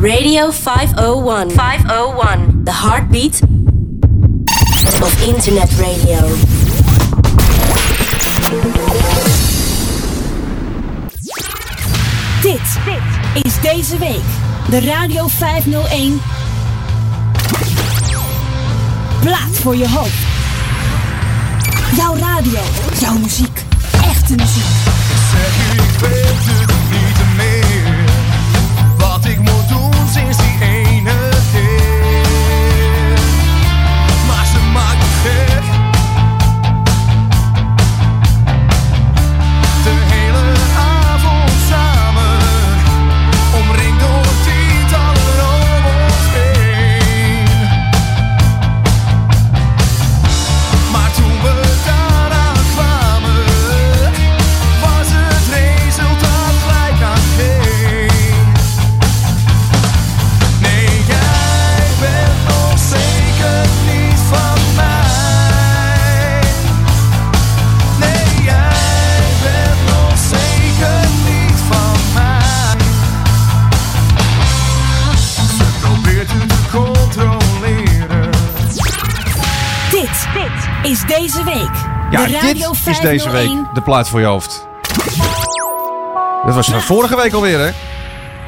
Radio 501. 501. The heartbeat of internet radio. Dit is deze week de Radio 501 Plaat voor je hoofd. Jouw radio, jouw muziek, echte muziek. Is deze week Ja, de dit Radio is deze week 501 de plaat voor je hoofd. Dat was van vorige week alweer, hè?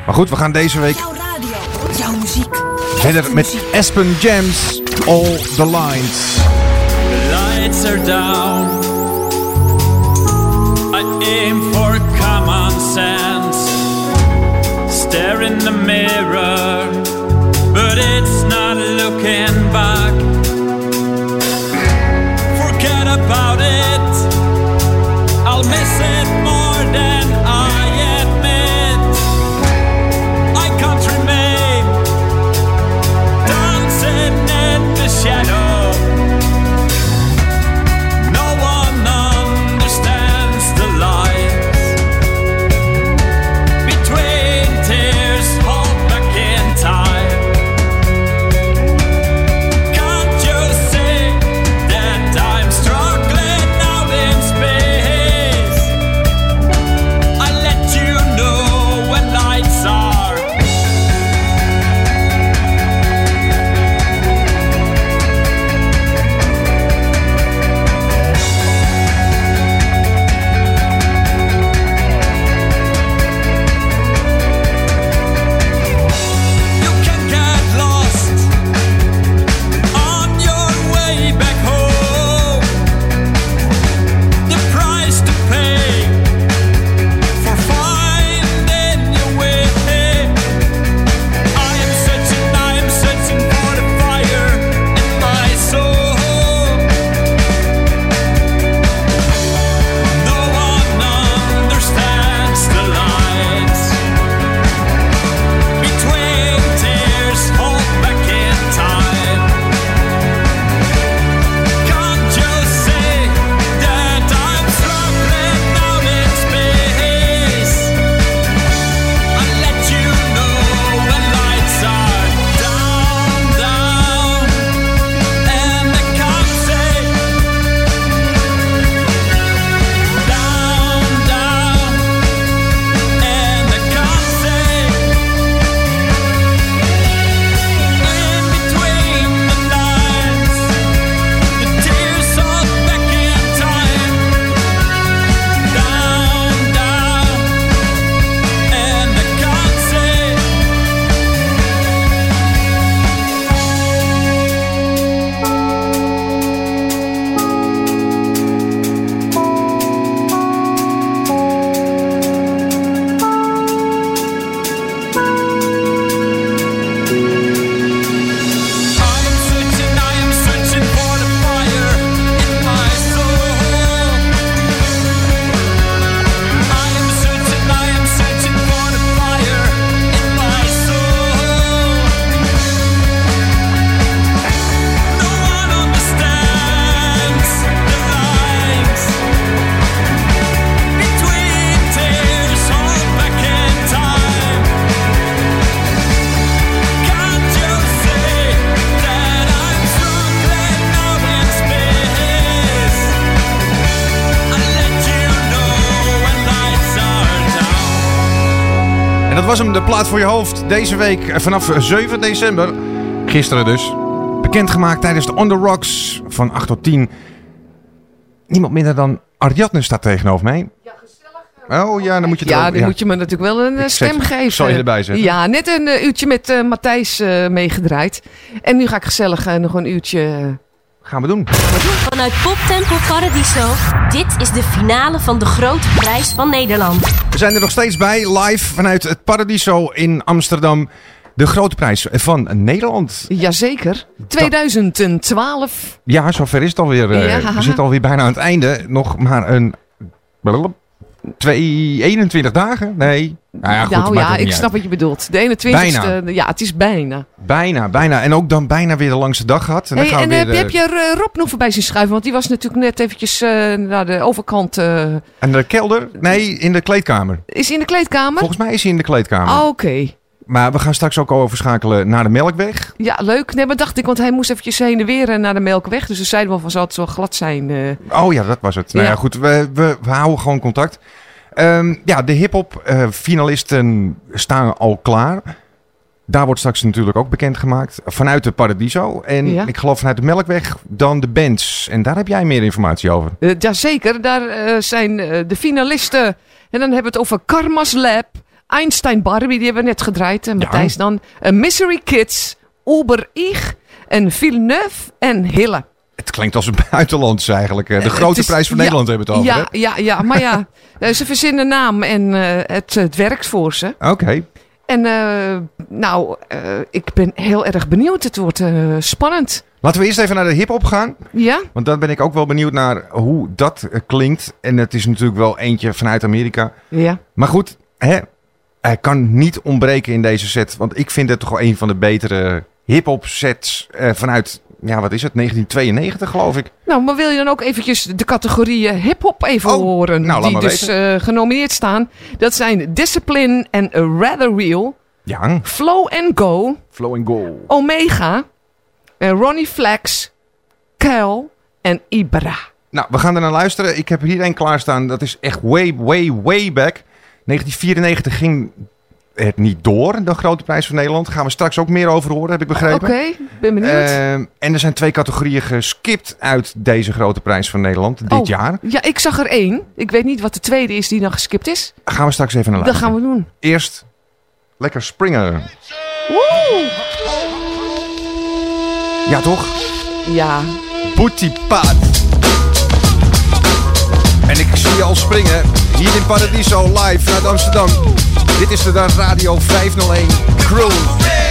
Maar goed, we gaan deze week Jouw radio, jouw muziek. verder met. Aspen Jams, All the Lines. The lights are down. I aim for common sense. Stare in the mirror, but it's not looking back. De plaat voor je hoofd. Deze week eh, vanaf 7 december, gisteren dus, bekendgemaakt tijdens de On The Rocks van 8 tot 10. Niemand minder dan Ariadne staat tegenover mij. Ja, gezellig. Oh ja, dan moet je Ja, dan moet je me natuurlijk wel een eh, Ik stem zet- geven. zal je erbij zetten? Ja, net een eh, uurtje met Matthijs eh, meegedraaid. En nu ga ik gezellig nog een uurtje... Gaan we doen. Vanuit Poptempel Paradiso. Dit is de finale van de Grote Prijs van Nederland. We zijn er nog steeds bij, live vanuit het Paradiso in Amsterdam. De grote prijs van Nederland. jazeker. 2012. Ja, zover is het alweer. eh, Ja. We zitten alweer bijna aan het einde. Nog maar een... Twee, 21 dagen? Nee. Nou ja, goed, nou ja, ik snap uit. wat je bedoelt. De 21ste. Ja, het is bijna. Bijna, bijna. En ook dan bijna weer de langste dag gehad. En dan gaan en we heb, weer... heb je er, eh, Rob nog voorbij zien schuiven? Want die was natuurlijk net eventjes eh, naar de overkant. eh, En de kelder? Nee, in de kleedkamer. is hij in de kleedkamer? Volgens mij is hij in de kleedkamer. Ah, Oké. Maar we gaan straks ook overschakelen naar de Melkweg. Ja, leuk. Nee, maar dacht ik, want hij moest eventjes heen en weer eh, naar de Melkweg. Dus we zeiden wel van, zal het zo glad zijn? eh. Oh ja, dat was het. Nou Ja. goed. We, we, we houden gewoon contact. Ehm, ja, de hip-hop eh, finalisten staan al klaar. Daar wordt straks natuurlijk ook bekendgemaakt. Vanuit de Paradiso. En Ja. ik geloof vanuit de Melkweg dan de bands. En daar heb jij meer informatie over. Eh, jazeker, daar zijn de finalisten. En dan hebben we het over Karma's Lab, Einstein Barbie, die hebben we net gedraaid. En Matthijs dan. eh, Misery Kids, Uber Ich en Villeneuve en Hille. Het klinkt als een buitenlands eigenlijk. eh. De Eh, grote is- prijs van ja, Nederland hebben we het over. Ja, ja, ja, maar ja, eh, ze verzinnen naam en eh, het, het werkt voor ze. Oké. En eh, nou, eh, ik ben heel erg benieuwd. Het wordt eh, spannend. Laten we eerst even naar de hip-hop gaan. Ja? Want dan ben ik ook wel benieuwd naar hoe dat eh, klinkt. En het is natuurlijk wel eentje vanuit Amerika. Ja. Maar goed, hè, hij kan niet ontbreken in deze set. Want ik vind het toch wel een van de betere hip-hop sets eh, vanuit, ja, wat is het, 1992 geloof ik. Nou, maar wil je dan ook eventjes de categorieën hip-hop even Oh, horen? nou, die dus eh, genomineerd staan. Dat zijn Discipline en Rather Real, Ja, Flow and Go, Flow and Go. Omega, en Ronnie Flex, Kel en Ibra. Nou, we gaan er naar luisteren. Ik heb hier een klaarstaan. Dat is echt way, way, way back. 1994 ging het niet door, de grote prijs van Nederland. Daar gaan we straks ook meer over horen, heb ik Oké, begrepen. ben benieuwd. Ehm, en er zijn twee categorieën geskipt uit deze grote prijs van Nederland dit Oh, jaar. Ja, ik zag er één. Ik weet niet wat de tweede is die dan geskipt is. Gaan we straks even naar Dat luisteren. gaan we doen. Eerst lekker springen. Woe! Ja, toch? Ja, Boetiepaat. En ik zie je al springen. Hier in Paradiso live vanuit Amsterdam. Dit is de Radio 501 Crew.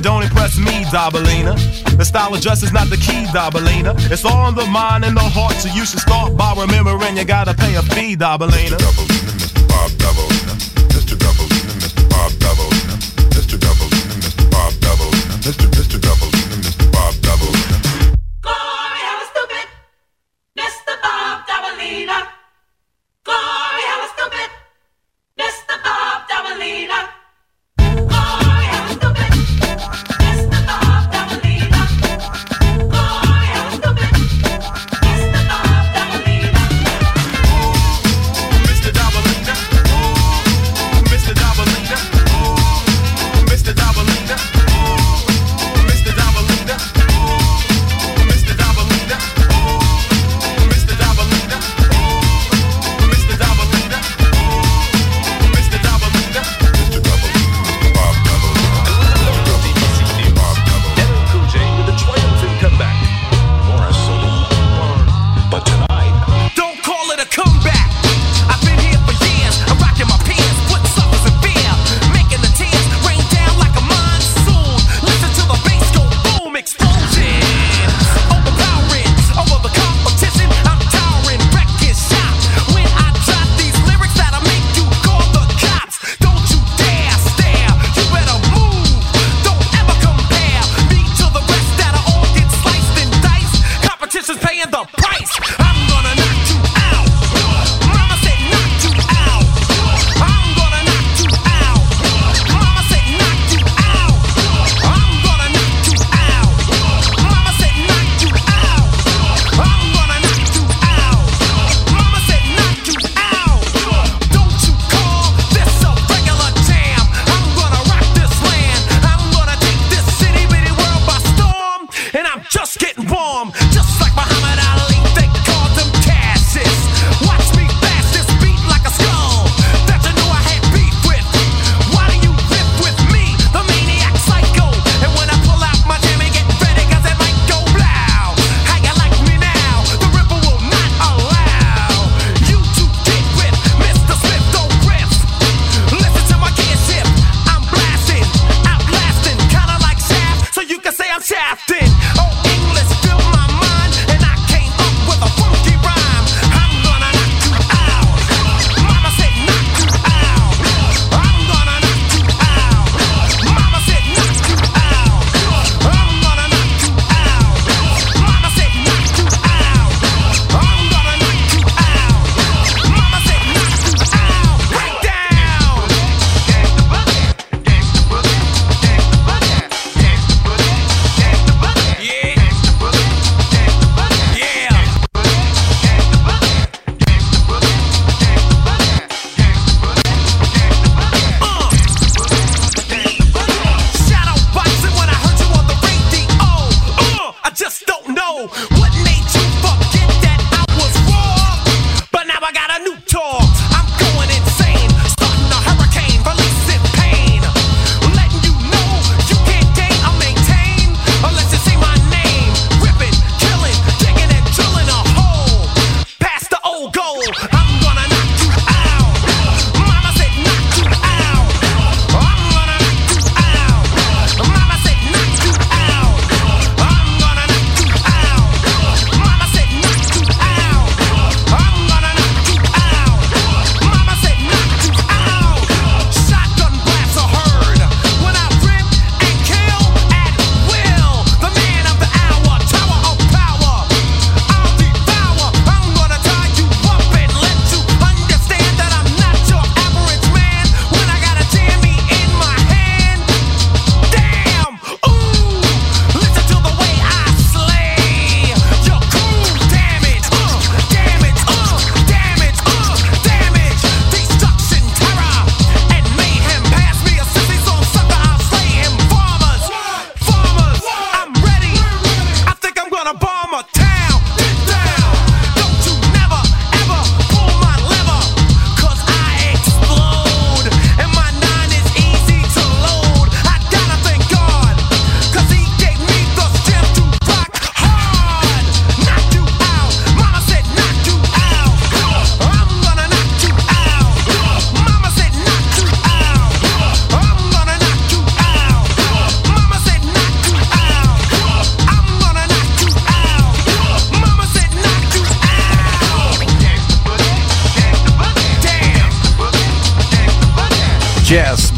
don't impress me, Dabalina. The style of dress is not the key, Dabalina. It's all in the mind and the heart, so you should start by remembering you gotta pay a fee, Dabalina.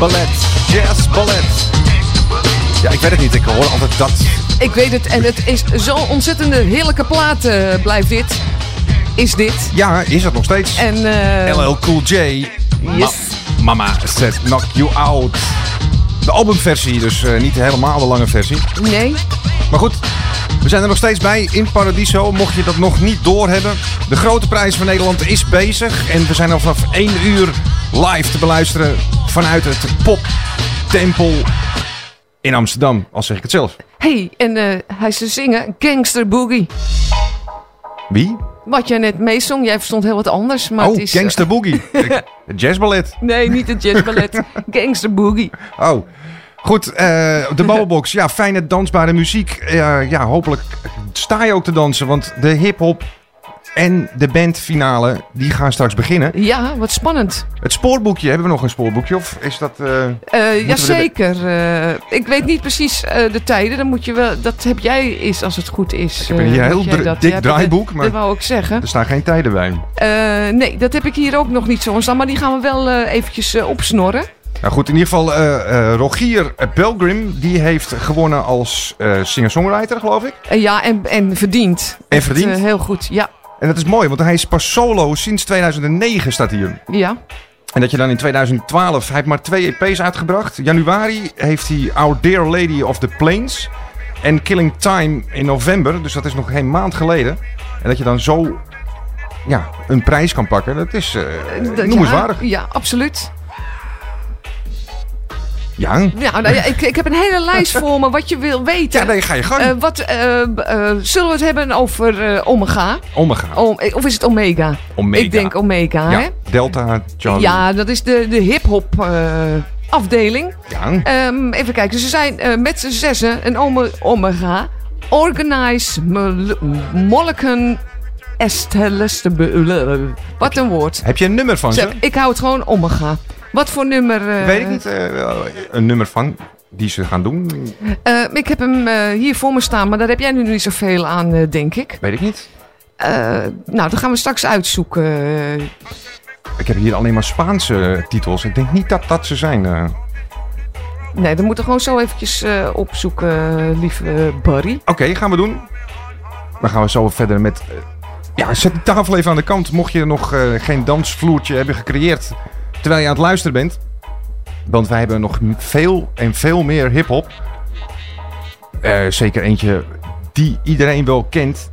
Ballet, jazz, ballet. Ja, ik weet het niet. Ik hoor altijd dat. Ik weet het. En het is zo'n ontzettende heerlijke plaat eh, blijft dit. Is dit. Ja, is het nog steeds. En eh, LL Cool J. Ma- Yes. Mama said knock you out. De albumversie, dus eh, niet helemaal de lange versie. nee. Maar goed, we zijn er nog steeds bij in Paradiso. Mocht je dat nog niet doorhebben. De grote prijs van Nederland is bezig. En we zijn al vanaf 1 uur live te beluisteren vanuit het Pop Tempel in Amsterdam. Al zeg ik het zelf. hey, en eh, hij ze zingen Gangster Boogie. Wie? Wat jij net meezong, jij verstond heel wat anders. Maar oh, het is, eh, Gangster Boogie. Het jazzballet. nee, niet het jazzballet. Gangster Boogie. Oh. Goed, eh, de Bubblebox. Ja, fijne dansbare muziek. Ja, hopelijk sta je ook te dansen. Want de hip-hop en de bandfinale die gaan straks beginnen. Ja, wat spannend. Het spoorboekje, hebben we nog een spoorboekje? Of is dat. Eh we jazeker. Ik weet niet precies eh, de tijden. Dan moet je wel, dat heb jij eens als het goed is. Ik heb een eh, heel dat- dik ja, dat- draaiboek, maar- Dat wou ik zeggen. er staan geen tijden bij. Eh, nee, dat heb ik hier ook nog niet zo staan. Maar die gaan we wel eventjes opsnorren. Nou goed, in ieder geval, Rogier Pelgrim, die heeft gewonnen als eh, singer-songwriter, geloof ik. Ja, en, en verdiend. En verdiend? heel goed, ja. En dat is mooi, want hij is pas solo sinds 2009, staat hier. ja. En dat je dan in 2012, hij heeft maar twee EP's uitgebracht. Januari heeft hij Our Dear Lady of the Plains en Killing Time in november. Dus dat is nog geen maand geleden. En dat je dan zo ja, een prijs kan pakken, dat is eh D- noemenswaardig. Ja, ja, absoluut. Ja, Ja, nou ja, ik, ik heb een hele lijst voor me wat je wil weten. ja nee, ga je gang. Eh, wat, eh, eh, zullen we het hebben over Omega? Omega. Om- of is het Omega? Omega. Ik denk Omega, ja, hè? Delta, Charlie. Ja, dat is de, de hip-hop afdeling. Ja. Ehm, even kijken, ze zijn met z'n zessen een ome- Omega. Organize Mol- Molecun Esteleste. Wat een woord. Heb je een nummer van ze? Ik hou het gewoon Omega. Wat voor nummer? eh, Weet ik niet. eh, een nummer van die ze gaan doen? eh, ik heb hem eh, hier voor me staan, maar daar heb jij nu niet zoveel aan, eh, denk ik. Weet ik niet. Eh, nou, dat gaan we straks uitzoeken. Eh, Ik heb hier alleen maar Spaanse titels. Ik denk niet dat dat ze zijn. eh. nee, dan moeten we gewoon zo eventjes eh, opzoeken, eh, lieve Barry. Oké, gaan we doen. Dan gaan we zo verder met... eh, ja, zet die tafel even aan de kant. Mocht je nog eh, geen dansvloertje hebben gecreëerd terwijl je aan het luisteren bent. Want wij hebben nog veel en veel meer hip-hop. Zeker eentje die iedereen wel kent.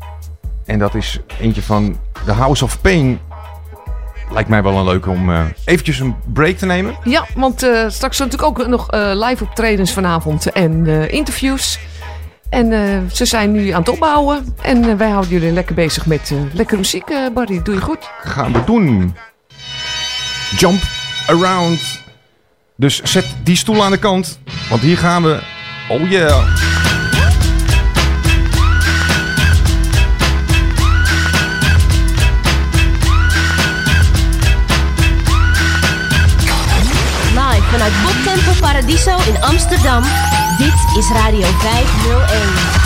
En dat is eentje van The House of Pain. Lijkt mij wel een leuke om eh, eventjes een break te nemen. Ja, want eh, straks zijn natuurlijk ook nog eh, live optredens vanavond en interviews. En ze zijn nu aan het opbouwen. En wij houden jullie lekker bezig met lekkere muziek, Barry. Doe je goed? gaan we doen. Jump around. Dus zet die stoel aan de kant. Want hier gaan we. Oh yeah. Vanuit Bob Paradiso in Amsterdam. Dit is Radio 501.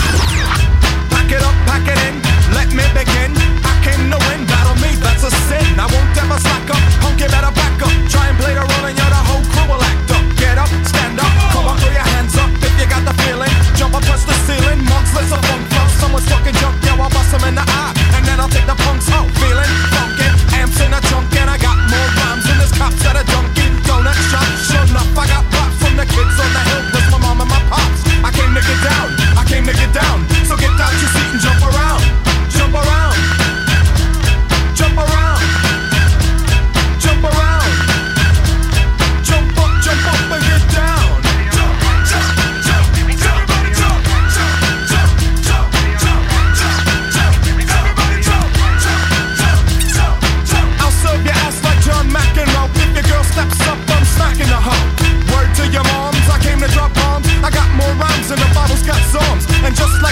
That's a sin. I won't ever slack up, you better back up. Try and play the role and you're the whole crew will act up. Get up, stand up, come on, throw your hands up if you got the feeling. Jump up, touch the ceiling, monks, let's a funk flow. Someone's talking junk, yo, I'll bust 'em in the eye. And then I'll take the punks out, feeling funky. Amps in a trunk and I got more rhymes than this cops at a Dunkin' Donut shop. Sure enough, I got props from the kids on the hill, plus my mom and my pops. I came to get down, I came to get down. So get out your seat and jump around,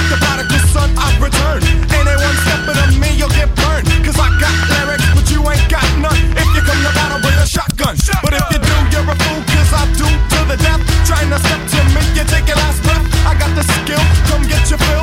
like the prodigal son, I've returned. Ain't stepping on me, you'll get burned. Cause I got lyrics, but you ain't got none. If you come to battle with a shotgun. shotgun. But if you do, you're a fool, cause I do to the death. Trying to step to me, you take your last breath. I got the skill, come get your fill.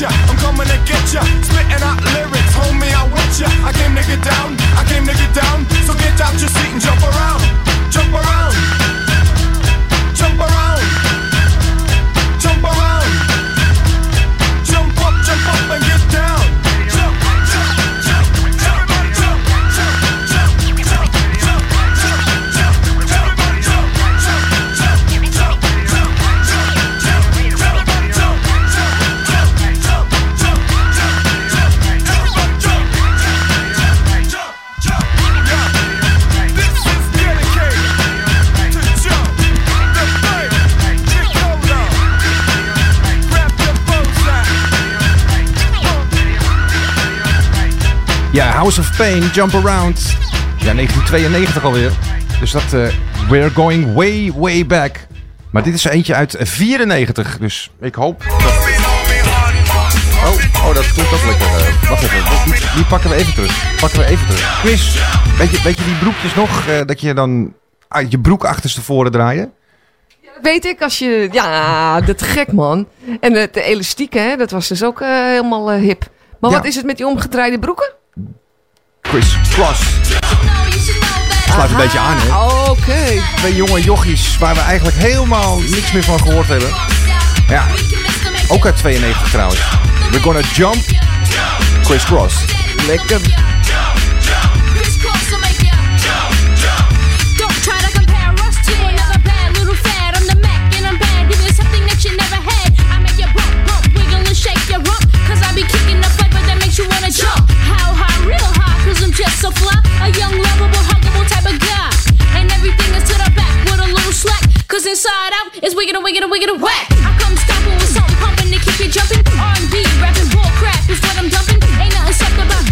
ya, I'm coming to get ya. Spitting out lyrics, homie, I want with ya. I came to get down, I came to get down. So get out your seat and jump around, jump around, jump around. House of Pain, Jump Around. Ja, 1992 alweer. Dus dat, eh, we're going way, way back. Maar dit is eentje uit 94, dus ik hoop dat... Oh, oh dat klinkt ook lekker. eh. wacht even, die, die pakken we even terug. Pakken we even terug. Chris, weet je, weet je die broekjes nog? eh, dat je dan ah, je broek achterstevoren draaien? Weet ik, als je... Ja, dat gek man. En de, elastiek, hè, dat was dus ook helemaal hip. Maar Ja. wat is het met die omgedraaide broeken? Chris Cross. Sluit een beetje aan, hè? Oké. Twee jonge jochies waar we eigenlijk helemaal niks meer van gehoord hebben. Ja, ook uit 92 trouwens. We're gonna jump. Chris Cross. Lekker. Don't try to compare us to another bad little fad. I'm the Mac and I'm bad. Give you something that you never had. I make you bump, bump, wiggle and shake your rump. Cause I be kicking the flavor that makes you wanna jump. Just so fly. A young, lovable, huggable type of guy. And everything is to the back with a little slack. Cause inside out is wicked and wicked and wicked and whack. I come stomping with something pumping to keep you jumping. R&B, rapping, bull crap is what I'm dumping. Ain't nothing sucked about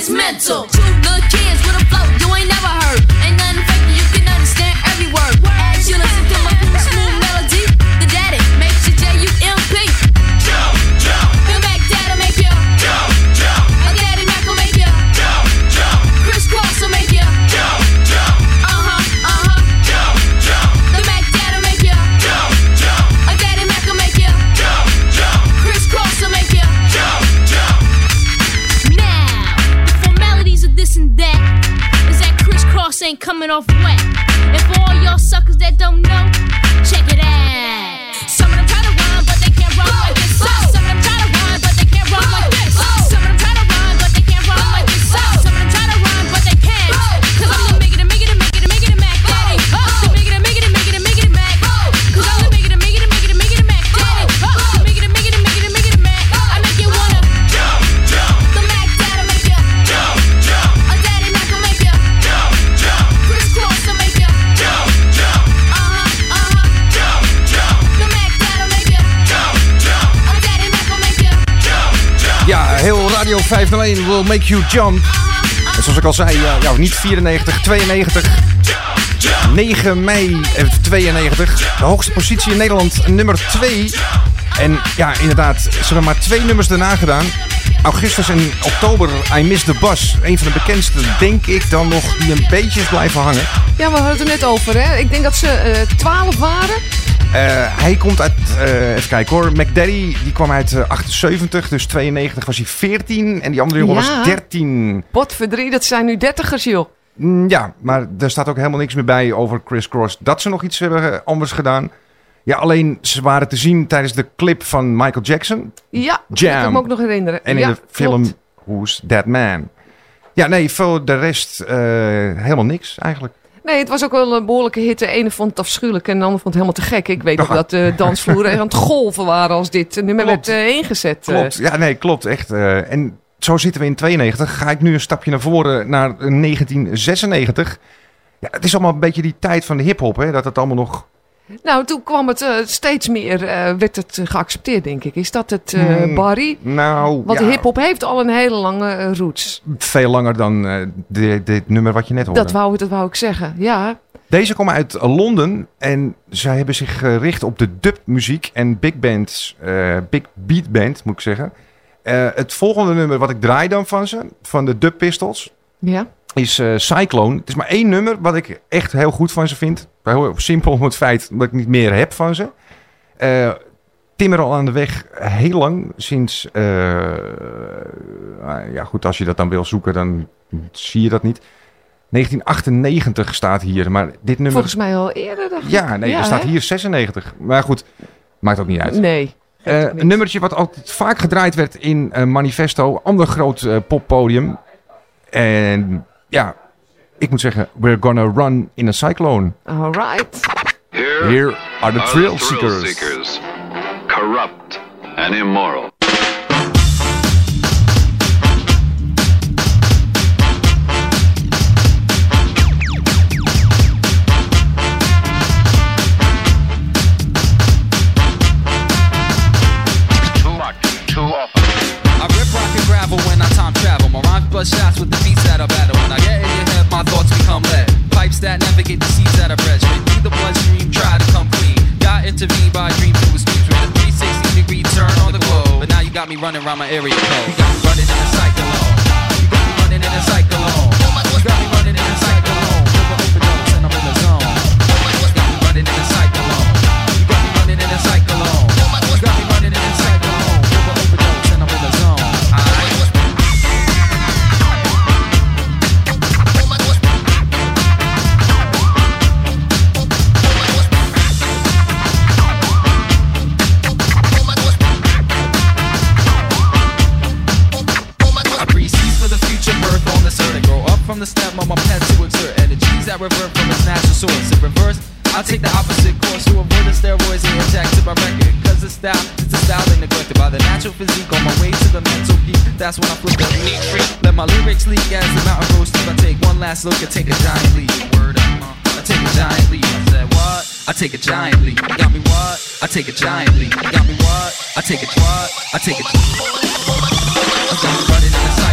It's mental. You look 501 will make you jump. En zoals ik al zei, ja, ja, niet 94, 92. 9 mei eh, 92. De hoogste positie in Nederland, nummer 2. En ja, inderdaad, ze hebben maar twee nummers daarna gedaan. Augustus en oktober, I Miss the Bus. Een van de bekendste, denk ik dan nog, die een beetje is blijven hangen. Ja, we hadden het er net over, hè. Ik denk dat ze eh 12 waren. Eh, hij komt uit, eh, even kijken hoor, McDaddy, die kwam uit eh, 78, dus 92 was hij 14 en die andere jongen Ja. was 13. Potverdrie, dat zijn nu dertigers, joh. Mm, Ja, maar er staat ook helemaal niks meer bij over Chris Cross. Dat ze nog iets hebben eh, anders gedaan. Ja, alleen ze waren te zien tijdens de clip van Michael Jackson. Ja, Jam. ik kan me ook nog herinneren. En in de film klopt. Who's That Man. Ja, nee, voor de rest eh, helemaal niks eigenlijk. Nee, het was ook wel een behoorlijke hit. De ene vond het afschuwelijk en de ander vond het helemaal te gek. Ik weet nog Ja. dat de dansvloeren aan het golven waren als dit nummer Klopt. werd eh, ingezet. eh. Klopt, ja, nee, klopt, echt. eh, en zo zitten we in 92. Ga ik nu een stapje naar voren naar 1996. Ja, het is allemaal een beetje die tijd van de hip-hop, hè? Dat het allemaal nog. Nou, toen kwam het eh, steeds meer, eh, werd het eh, geaccepteerd, denk ik. Is dat het, Hmm, Barry? Nou, Want ja, hip-hop heeft al een hele lange roots. veel langer dan dit, dit nummer wat je net hoorde. Dat wou, dat wou ik zeggen, ja. Deze komen uit Londen en zij hebben zich gericht op de dubmuziek en big bands, big beat band moet ik zeggen. Het volgende nummer wat ik draai dan van ze, van de Dub Pistols, Ja, is eh, Cyclone. Het is maar één nummer wat ik echt heel goed van ze vind. Heel simpel om het feit dat ik niet meer heb van ze. Eh timmer al aan de weg heel lang. Sinds, eh, ah, ja goed, als je dat dan wil zoeken, dan zie je dat niet. 1998 staat hier, maar dit nummer... Volgens mij al eerder. Ja, nee, Ja, er staat hè? hier 96. Maar goed, maakt ook niet uit. Nee. Een nummertje wat altijd vaak gedraaid werd in eh, Manifesto, ander groot poppodium. En ja, ik moet zeggen, we're gonna run in a cyclone. All right. Here are the thrill seekers. seekers. Corrupt and immoral. That navigate the seas that I bred. Straight through the bloodstream, try to come clean. Got intervened by a dream through a speech with a 360 degree turn on the globe. But now you got me running around my area code. You got me running in a cyclone. You got me running in a cyclone. Oh you got me running source. In reverse, I take the opposite course to avoid the steroids and inject to my record. Cause the style, it's the style they neglected by the natural physique on my way to the mental peak. That's when I flip the neat freak. Let my lyrics leak as the mountain grows steep. I take one last look and take a giant leap. Word up, I take a giant leap. I said what? I take a giant leap. Got me what? I take a giant leap. Got me what? I take a what? I take a. Me running in a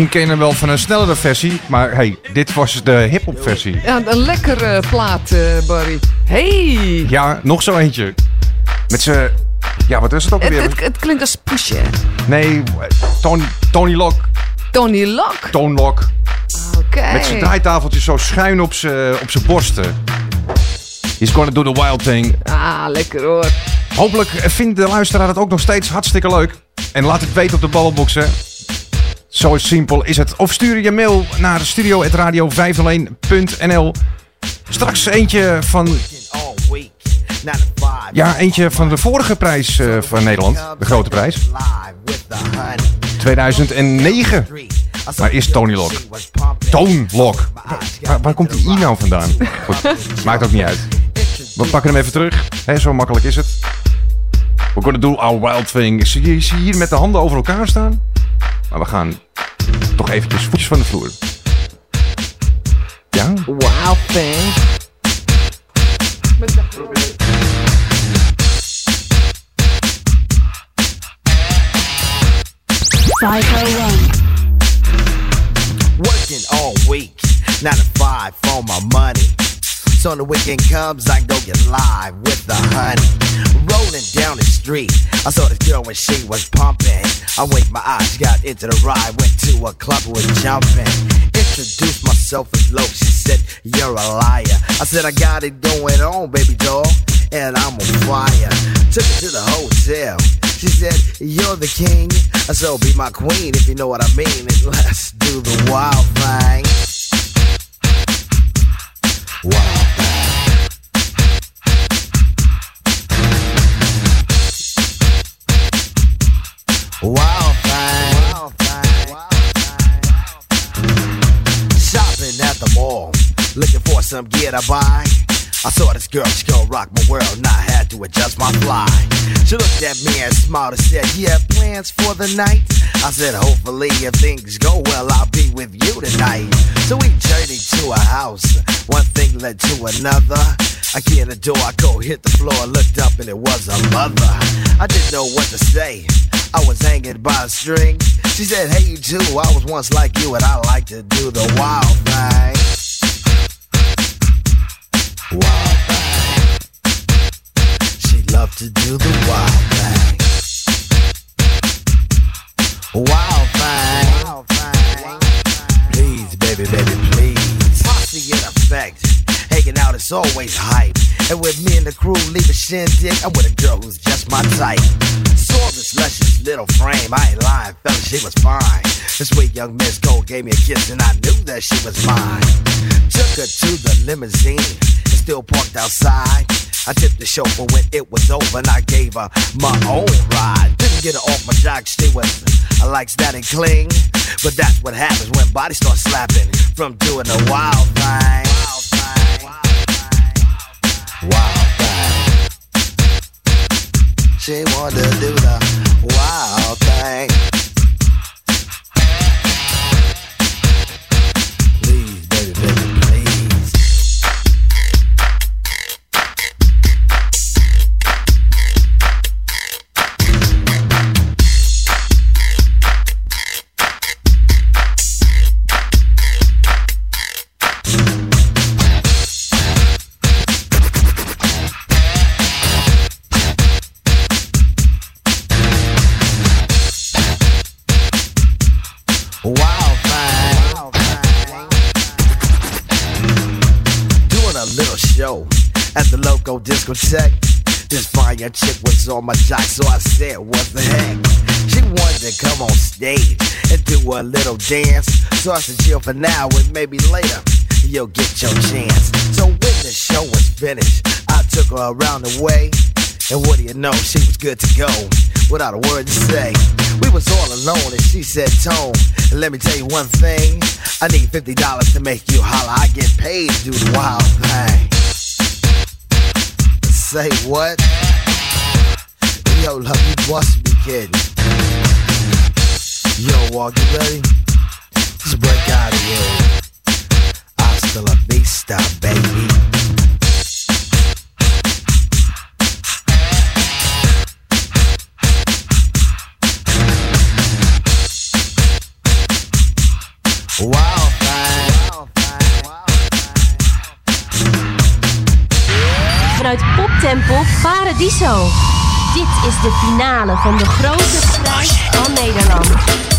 misschien ken je hem wel van een snellere versie, maar hey, dit was de hip-hop versie. Ja, een lekkere plaat, eh, Barry. Hey! Ja, nog zo eentje. Met z'n, ja, wat is het ook weer? het, het klinkt als Pusha. Nee, Tony, Tony Lock, Tony Lock. Tone Lock. Oké. Met zijn draaitafeltje zo schuin op zijn op zijn borsten. He's gonna do the wild thing. Ah, lekker hoor. Hopelijk vindt de luisteraar het ook nog steeds hartstikke leuk. En laat het weten op de babbelboxen. Zo simpel is het. Of stuur je mail naar studio.radio501.nl Straks eentje van... Ja, eentje van de vorige prijs eh, van Nederland. De grote prijs. 2009. Maar is Tony Lock. Tone Lock. Waar, komt die I nou vandaan? Goed, maakt ook niet uit. We pakken hem even terug. Hè, zo makkelijk is het. We're gonna do our wild thing. Zie je hier met de handen over elkaar staan? Maar we gaan toch eventjes voetjes van de vloer. Ja? Wow, thing. Working all week, nine to five for my money. So the weekend comes, I go get live with the honey. Rolling down the street, I saw this girl when she was pumping. I winked my eyes, got into the ride, went to a club, was jumping. Introduced myself as low, she said, You're a liar. I said, I got it going on, baby doll, and I'm on fire. Took her to the hotel. She said, You're the king, so be my queen if you know what I mean. And let's do the wild thing. Wild some gear to buy. I saw this girl, she gon' rock my world, and I had to adjust my fly. She looked at me and smiled and said, You have plans for the night? I said, Hopefully, if things go well, I'll be with you tonight. So we journeyed to a house, one thing led to another. I get in the door, I go hit the floor, looked up, and it was a mother. I didn't know what to say. I was hanging by a string. She said, Hey, you too. I was once like you, and I like to do the wild thing. Wild thing. She loved to do the wild thing. Wild thing. Wild thing. Please, baby, baby, please. Posse in effect. Hanging out is always hype. And with me and the crew leave a shindig, I'm with a girl who's just my type. Saw this luscious little frame. I ain't lying, fella, she was fine. This sweet young Miss Cole gave me a kiss, and I knew that she was mine. Took her to the limousine, still parked outside. I tipped the chauffeur when it was over, and I gave her my own ride. Didn't get her off my jock, she was. I likes that and cling, but that's what happens when bodies start slapping from doing thing. wild thing. Wild thing. Wild thing. She wanted to do the wild thing. At the local discotheque. This fine chick was on my jock, so I said, what the heck? She wanted to come on stage and do a little dance. So I said, chill for now and maybe later you'll get your chance. So when the show was finished, I took her around the way. And what do you know, she was good to go without a word to say. We was all alone and she said, Tone, let me tell you one thing. I need $50 to make you holler. I get paid to do the wild thing. Say what? Yo, love, you must be kidding. Yo, walk, you ready? Just break out of here. Hasta la vista, baby. Wow, Vanuit Poptempo Paradiso. Dit is de finale van de grote prijs van Nederland.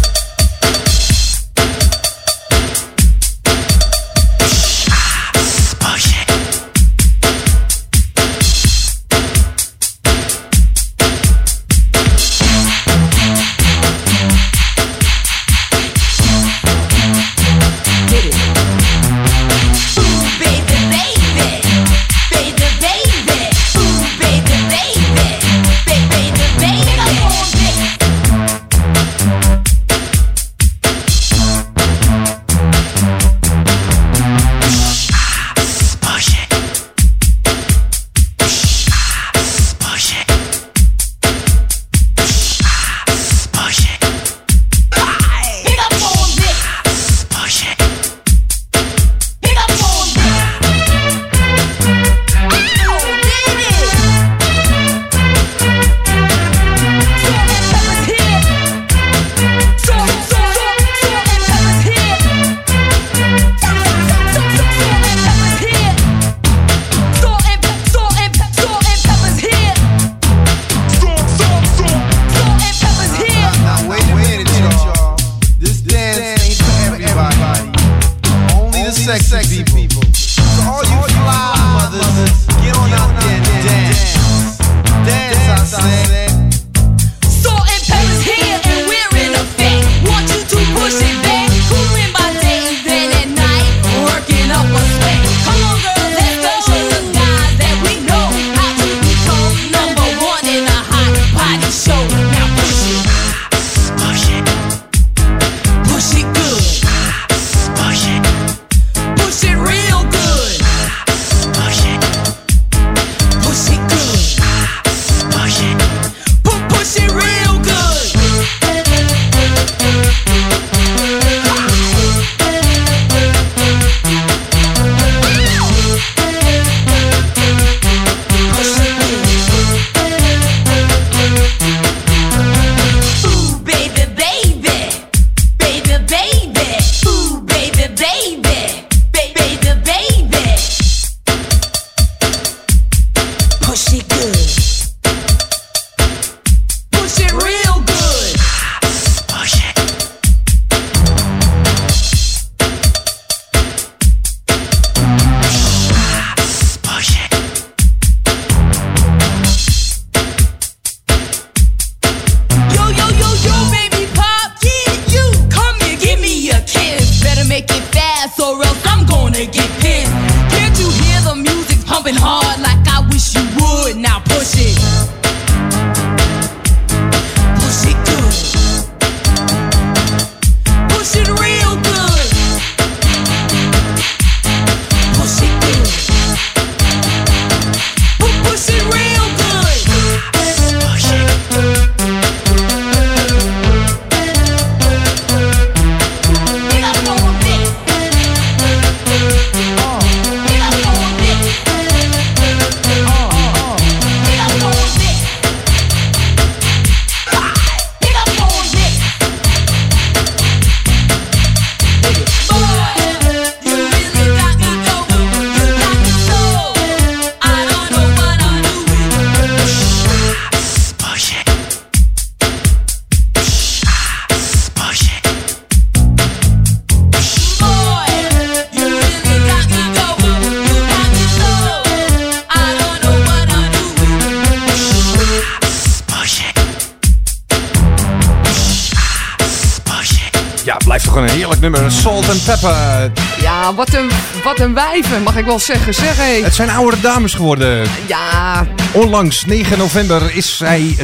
Toch een heerlijk nummer. Salt and Pepper. Ja, wat een, wat een wijven, mag ik wel zeggen. Zeg, hé. Het zijn oudere dames geworden. Ja, Onlangs, 9 november, is zij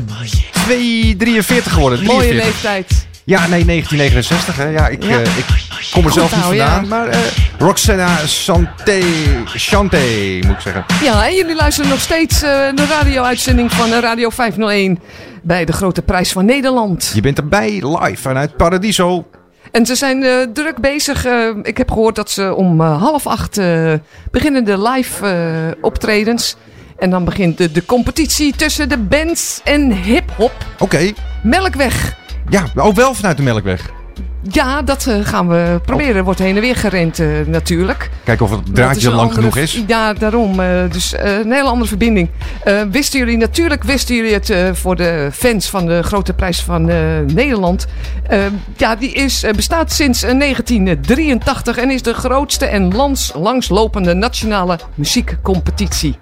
243 geworden. mooie 43. leeftijd. Ja, nee, 1969. Hè. Ja, ik, Ja. eh, ik kom er zelf niet nou, vandaan. ja. Maar eh, Roxana Santé, Chanté, moet ik zeggen. Ja, en jullie luisteren nog steeds eh, de radio-uitzending van Radio 501 bij de Grote Prijs van Nederland. Je bent erbij, live vanuit Paradiso. En ze zijn eh, druk bezig. eh, ik heb gehoord dat ze om eh, half acht beginnen de live optredens. En dan begint de, de competitie tussen de bands en hip-hop. Oké. Melkweg. Ja, ook wel vanuit de Melkweg. Ja, dat eh, gaan we proberen. Er wordt heen en weer gerend eh, natuurlijk. Kijken of het draadje lang andere- genoeg is. Ja, daarom. eh, dus een hele andere verbinding. Wisten jullie, natuurlijk wisten jullie het voor de fans van de Grote Prijs van Nederland. Ja, die is, bestaat sinds eh, 1983 en is de grootste en langslopende nationale muziekcompetitie.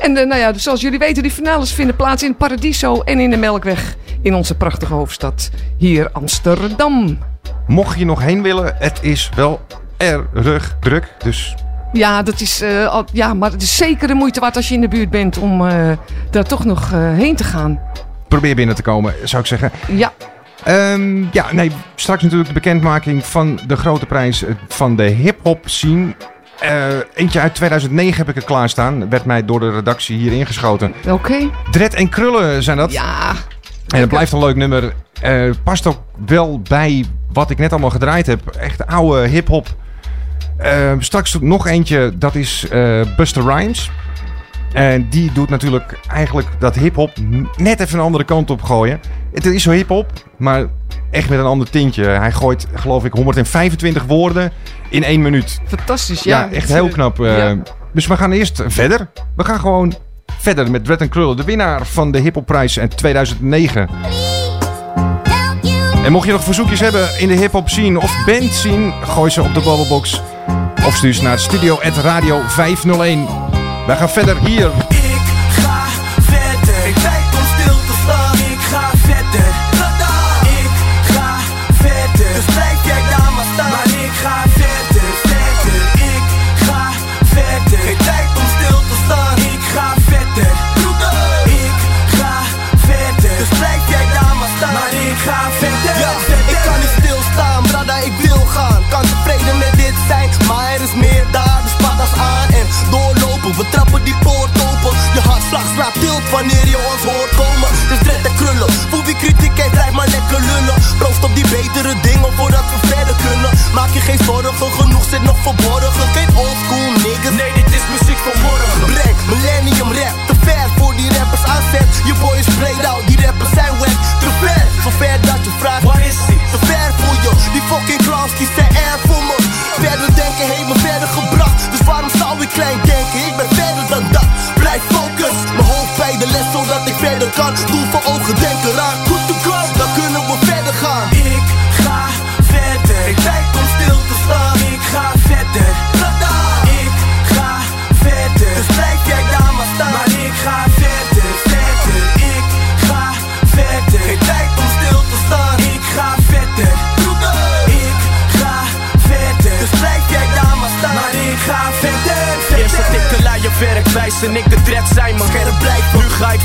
En eh, nou ja, dus zoals jullie weten, die finales vinden plaats in Paradiso en in de Melkweg. In onze prachtige hoofdstad, hier Amsterdam. Mocht je nog heen willen, het is wel erg druk. Dus Ja, dat is, eh, al- ja, maar het is zeker de moeite waard als je in de buurt bent om eh, daar toch nog heen te gaan. probeer binnen te komen, zou ik zeggen. Ja, Ehm, ja, nee, straks natuurlijk de bekendmaking van de grote prijs van de hip-hop scene. Eh, eentje uit 2009 heb ik er klaarstaan. Werd mij door de redactie hier ingeschoten. oké. Dred en Krullen zijn dat. Ja, En het blijft een leuk nummer. Eh, past ook wel bij wat ik net allemaal gedraaid heb. Echt oude hip-hop. Eh, straks nog eentje, dat is Buster Rhymes. En die doet natuurlijk eigenlijk dat hip-hop net even een andere kant op gooien. Het is zo hip-hop, maar echt met een ander tintje. Hij gooit, geloof ik, 125 woorden in één minuut. fantastisch. Ja, Ja, echt heel knap. eh. Ja. Dus we gaan eerst verder. We gaan gewoon verder met Dred en Krullen, de winnaar van de hip-hopprijs in 2009. En mocht je nog verzoekjes hebben in de hip-hop scene of band scene, gooi ze op de Bubblebox. Of stuur ze naar studio radio 501. Wij gaan verder hier. We trappen die poort open. Je hartslag slaat tilt wanneer je ons hoort komen. Dus dret en krullen. Voor wie kritiek heeft, blijf maar lekker lullen. Proost op die betere dingen voordat we verder kunnen. Maak je geen zorgen, genoeg zit nog verborgen. Geen oldschool niggas. Nee, dit is muziek van morgen. Breng millennium rap te ver voor die rappers aanzet. Je boy is played out, die rappers zijn wack. Te ver, zo ver dat je vraagt. Waar is hij? Te ver voor je, die fucking clowns die zijn er voor me. Verder denken heeft me verder gebracht. Dus waarom zou ik klein kan. Doel voor ogen denken,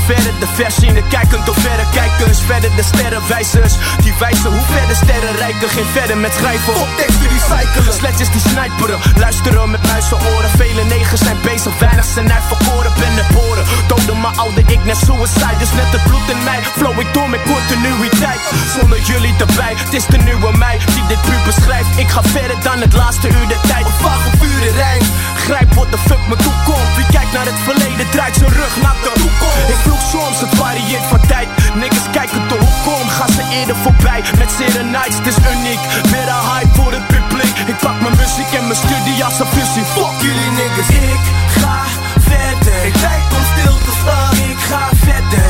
verder, de versine kijkend door verrekijkers Verder de sterrenwijzers, die wijzen hoe verder sterren rijken Geen verder met schrijven, op teksten recyclen. Sletjes die sniperen, luisteren met muizenoren Vele negers zijn bezig, weinig zijn uitverkoren Ben het boren, doden mijn oude ik net suicide. Dus net het bloed in mij, flow ik door met continuïteit. Zonder jullie erbij, het is de nieuwe mij Die dit puur beschrijft, ik ga verder dan het laatste uur de tijd. Een vage vuur rijm, grijp wat de fuck me toekomt Wie kijkt naar het verleden draait zijn rug naar de toekomst Ik vloek soms, het varieert van tijd Niggas kijken de hoek om, gaan ze eerder voorbij Met zere nights, het is uniek Meer een hype voor het publiek Ik pak mijn muziek en mijn studie als een fusie Fuck jullie niggas Ik ga verder. Geen tijd om stil te staan. Ik ga verder.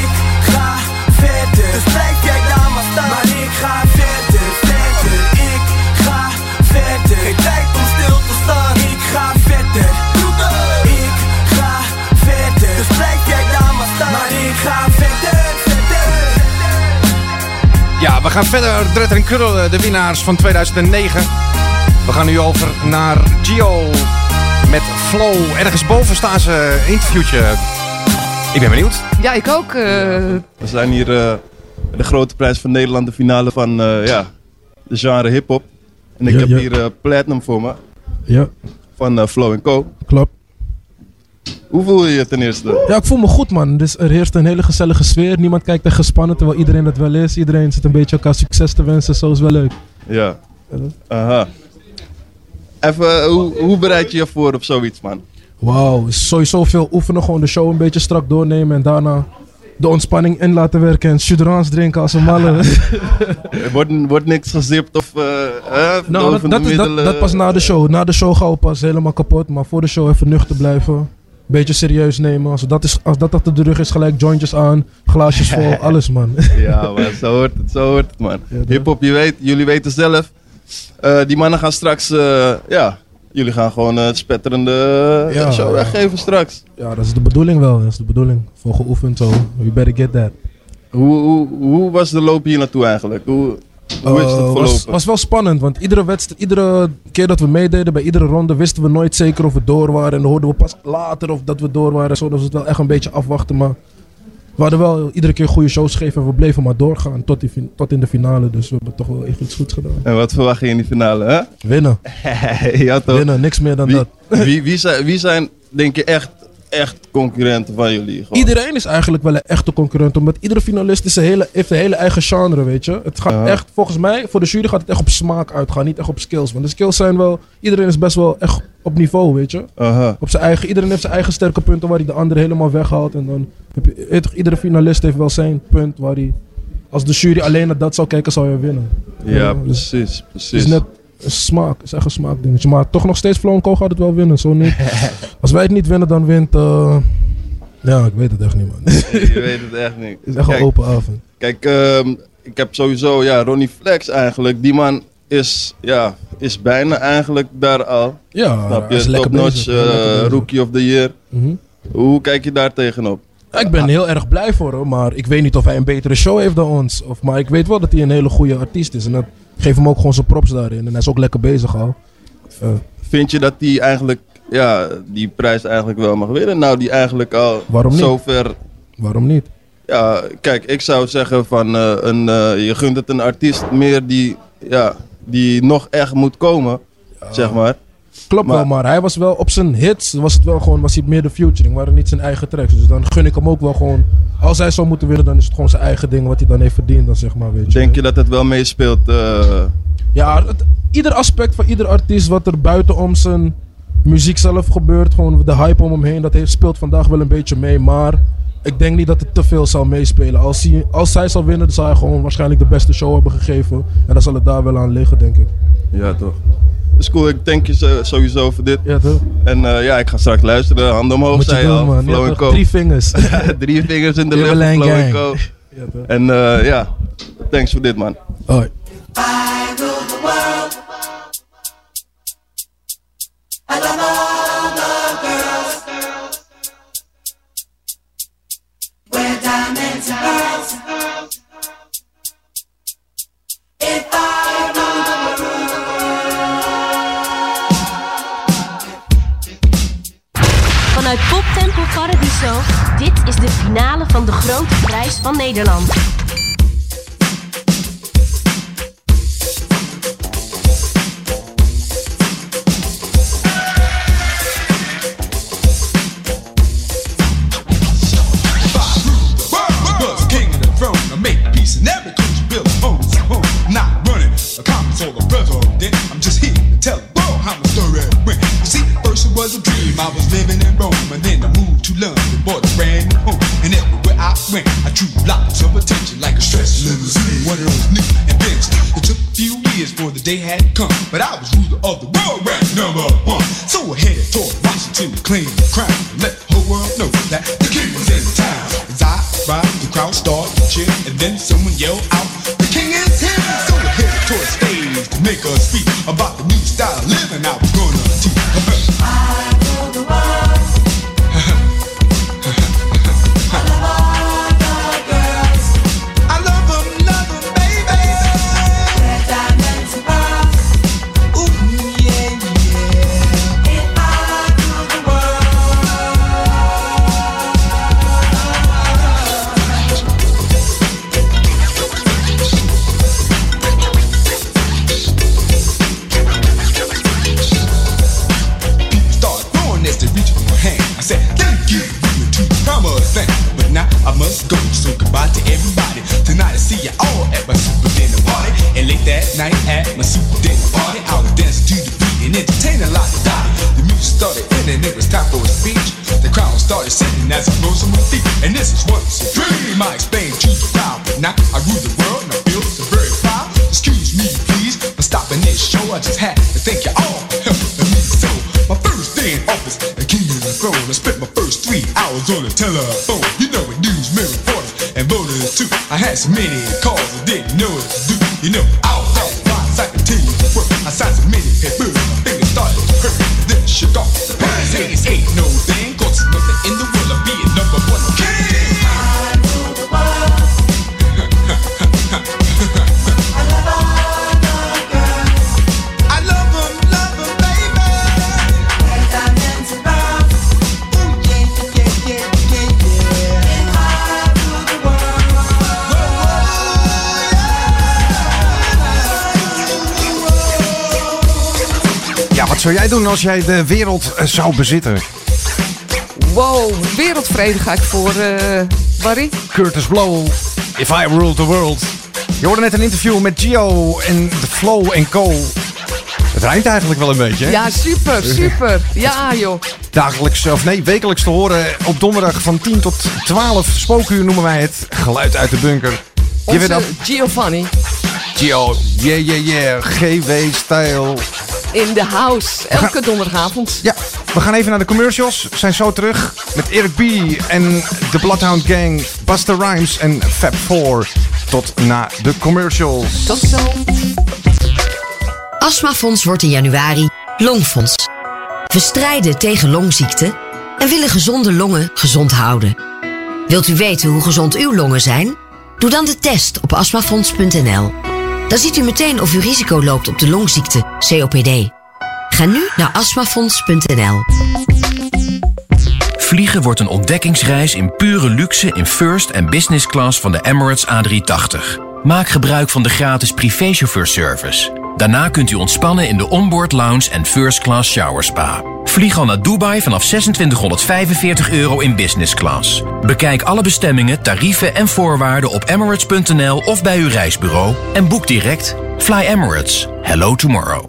Ik ga verder. Dus gaan verder dretten en krullen, de winnaars van 2009. We gaan nu over naar Gio met Flow. Ergens boven staan ze een interviewtje. Ik ben benieuwd. Ja, ik ook. eh, We zijn hier eh, bij de grote prijs van Nederland, de finale van eh, ja, de genre hip-hop. En ik Ja, heb ja. hier eh, Platinum voor me. Ja. Van eh, Flow Co. Klopt. Hoe voel je je ten eerste? Ja, ik voel me goed, man. Dus er heerst een hele gezellige sfeer. Niemand kijkt echt gespannen, terwijl iedereen het wel is. Iedereen zit een beetje elkaar succes te wensen. Zo is wel leuk. Ja. Aha. Even, eh, hoe, hoe bereid je je voor op zoiets, man? Wauw, sowieso veel oefenen. Gewoon de show een beetje strak doornemen. En daarna de ontspanning in laten werken. En sudrans drinken als een malle. Wordt, wordt niks gezipt of eh eh, nou, dat, is, dat, pas na de show. Na de show gaan we pas helemaal kapot. Maar voor de show even nuchter blijven. Beetje serieus nemen. Als dat, is, als dat achter de rug is, gelijk jointjes aan. Glaasjes vol, alles man. Ja, maar zo hoort het, zo hoort het, man. Hip-hop, je weet, jullie weten zelf. Eh, die mannen gaan straks, eh, ja, jullie gaan gewoon eh, het spetterende Ja, show weggeven straks. Ja, dat is de bedoeling wel. Dat is de bedoeling. Voor geoefend zo. You better get that. Hoe, hoe, hoe was de loop hier naartoe eigenlijk? Hoe, hoe is het verlopen? was, was wel spannend, want iedere, wedstrijd, iedere keer dat we meededen, bij iedere ronde, wisten we nooit zeker of we door waren. En dan hoorden we pas later of dat we door waren. Zo, was het wel echt een beetje afwachten. Maar we hadden wel iedere keer goede shows gegeven en we bleven maar doorgaan tot, die, tot in de finale. Dus we hebben toch wel echt iets goeds gedaan. En wat verwacht je in die finale, hè? Winnen. ja, toch? Winnen, niks meer dan wie, dat. Wie, wie, zijn, wie zijn, denk je, echt, echt concurrenten van jullie? Gewoon? Iedereen is eigenlijk wel een echte concurrent, omdat iedere finalist is een hele, heeft een hele eigen genre, weet je. Het gaat Ja. echt, volgens mij, voor de jury gaat het echt op smaak uitgaan, niet echt op skills. Want de skills zijn wel, iedereen is best wel echt op niveau, weet je. Aha. Op zijn eigen, iedereen heeft zijn eigen sterke punten waar hij de andere helemaal weghaalt. En dan heb je, iedere finalist heeft wel zijn punt waar hij, als de jury alleen naar dat zou kijken, zou je winnen. Ja, dus precies, precies. net smaak, het is echt een smaakdingetje. Maar toch nog steeds Flow Co gaat het wel winnen, zo niet. Als wij het niet winnen, dan wint... eh, ja, ik weet het echt niet, man. je weet het echt niet. Het is echt een open avond. Kijk, ehm, ik heb sowieso, ja, Ronnie Flex eigenlijk. Die man is, ja, is bijna eigenlijk daar al. Ja, Snap je? Top notch, eh, rookie of the year. Mhm. Hoe kijk je daar tegenop? Ik ben heel erg blij voor hem, maar ik weet niet of hij een betere show heeft dan ons. Of, maar ik weet wel dat hij een hele goede artiest is. En dat geef hem ook gewoon zijn props daarin. En hij is ook lekker bezig al. Eh, Vind je dat die eigenlijk, ja, die prijs eigenlijk wel mag winnen? Nou, die eigenlijk al Waarom niet? zover... waarom niet? Ja, kijk, ik zou zeggen van, eh, een, eh, je gunt het een artiest meer die, ja, die nog echt moet komen, zeg maar. Klopt Maar- wel, maar hij was wel op zijn hits. Was het wel gewoon, was hij meer de featuring. Waren niet zijn eigen tracks. Dus dan gun ik hem ook wel gewoon. Als hij zou moeten winnen, dan is het gewoon zijn eigen ding wat hij dan heeft verdiend. Dan zeg maar, weet je. Denk je dat het wel meespeelt? eh, Ja, het- ieder aspect van ieder artiest wat er buitenom zijn muziek zelf gebeurt, gewoon de hype om hem heen, dat heeft, speelt vandaag wel een beetje mee. Maar ik denk niet dat het te veel zal meespelen. Als hij, als hij zal winnen, dan zal hij gewoon waarschijnlijk de beste show hebben gegeven. En dan zal het daar wel aan liggen, denk ik. Ja, toch. Dus cool, ik dank je zo- sowieso voor dit. Ja, toch? En eh, ja, ik ga straks luisteren. Handen omhoog, Moet zei je doen, al. man. Flow Ja. Drie vingers. Drie vingers in de lucht. Flow and gang. Co. Ja, toch? En eh, ja, thanks voor dit, man. Hoi. Grote prijs van Nederland. Years for the day had so many calls I didn't know to do. You know, I was off lines, I can tell you work. I signed so many papers, my fingers started to hurt. Then shook off the past. Ain't no thing, cause nothing in the zou jij doen als jij de wereld eh, zou bezitten? Wow, wereldvrede ga ik voor, eh Barry. Curtis Blow, If I Ruled the World. Je hoorde net een interview met Gio en The Flow en Co. Het rijmt eigenlijk wel een beetje, hè? Ja, super, super. Ja, joh. Dagelijks, of nee, wekelijks te horen op donderdag van 10 tot 12 spookuur noemen wij het. Geluid uit de bunker. Onze. Giovanni Gio, yeah, yeah, yeah. GW-stijl. In the house. Elke donderdagavond. Ja, we gaan even naar de commercials. We zijn zo terug met Eric B. en de Bloodhound Gang, Buster Rhymes en Fab 4. Tot na de commercials. Tot zo. Astmafonds wordt in januari Longfonds. We strijden tegen longziekten en willen gezonde longen gezond houden. Wilt u weten hoe gezond uw longen zijn? Doe dan de test op astmafonds.nl. Dan ziet u meteen of u risico loopt op de longziekte COPD. Ga nu naar astmafonds.nl. Vliegen wordt een ontdekkingsreis in pure luxe in first en business class van de Emirates A380. Maak gebruik van de gratis privéchauffeurservice. Daarna kunt u ontspannen in de onboard lounge en first class shower spa. Vlieg al naar Dubai vanaf 2645 euro in business class. Bekijk alle bestemmingen, tarieven en voorwaarden op emirates.nl of bij uw reisbureau en boek direct. Fly Emirates. Hello tomorrow.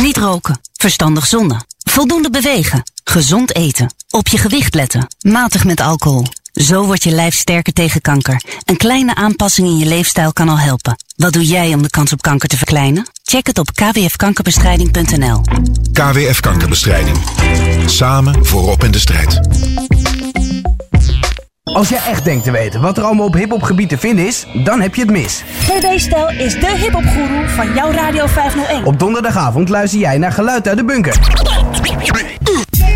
Niet roken, verstandig zonnen, voldoende bewegen, gezond eten, op je gewicht letten, matig met alcohol. Zo wordt je lijf sterker tegen kanker. Een kleine aanpassing in je leefstijl kan al helpen. Wat doe jij om de kans op kanker te verkleinen? Check het op kwfkankerbestrijding.nl. KWF Kankerbestrijding. Samen voorop in de strijd. Als jij echt denkt te weten wat er allemaal op hiphopgebied te vinden is, dan heb je het mis. GB Stijl is de hiphopgoeroe van jouw Radio 501. Op donderdagavond luister jij naar Geluid uit de Bunker.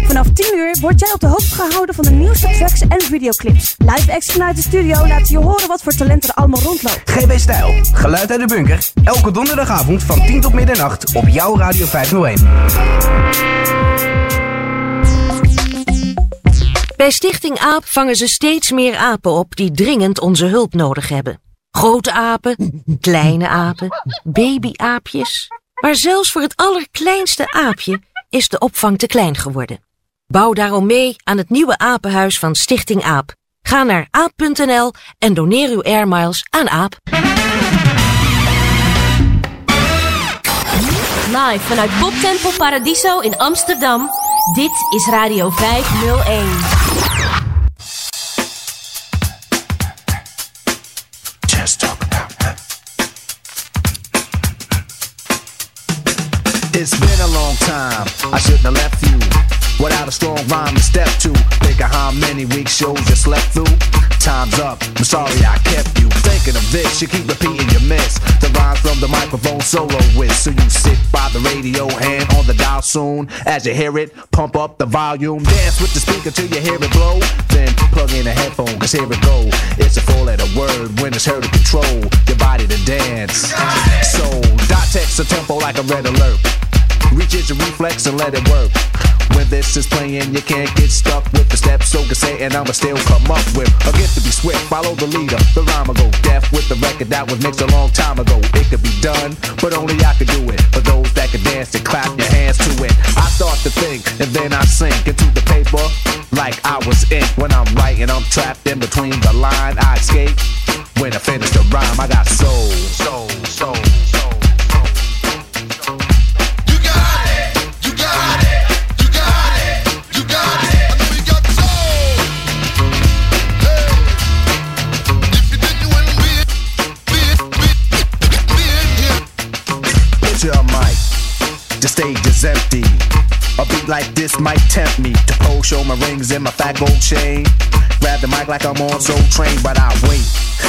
Vanaf 10 uur word jij op de hoogte gehouden van de nieuwste tracks en videoclips. Live acts vanuit de studio laten je horen wat voor talent er allemaal rondloopt. GB Stijl, Geluid uit de Bunker. Elke donderdagavond van 10 tot middernacht op jouw Radio 501. Bij Stichting AAP vangen ze steeds meer apen op die dringend onze hulp nodig hebben. Grote apen, kleine apen, babyaapjes. Maar zelfs voor het allerkleinste aapje is de opvang te klein geworden. Bouw daarom mee aan het nieuwe apenhuis van Stichting AAP. Ga naar aap.nl en doneer uw airmiles aan AAP. Live vanuit Poptempel Paradiso in Amsterdam. Dit is Radio 501. It's been a long time. I shouldn't have left you without a strong rhyme to step to. Think of how many weeks shows you slept through. Time's up. I'm sorry I kept you thinking of this. You keep repeating your miss. The rhymes from the microphone solo with. So you sit by the radio, hand on the dial soon. As you hear it, pump up the volume. Dance with the speaker till you hear it blow. Then plug in a headphone, cause here it go. It's a four letter word when it's heard to control your body to dance. So, dot text a tempo like a red alert. Reaches your reflex and let it work. When this is playing, you can't get stuck with the steps. So can say, and I'ma still come up with a gift to be swift. Follow the leader, the rhyme will go deaf with the record that was mixed a long time ago. It could be done, but only I could do it. For those that can dance and clap your hands to it. I start to think, and then I sink into the paper like I was ink. When I'm writing, I'm trapped in between the line. I escape when I finish the rhyme. I got soul, soul, soul. Is empty. A beat like this might tempt me to pose, show my rings and my fat gold chain. Grab the mic like I'm on Soul Train, but I wait,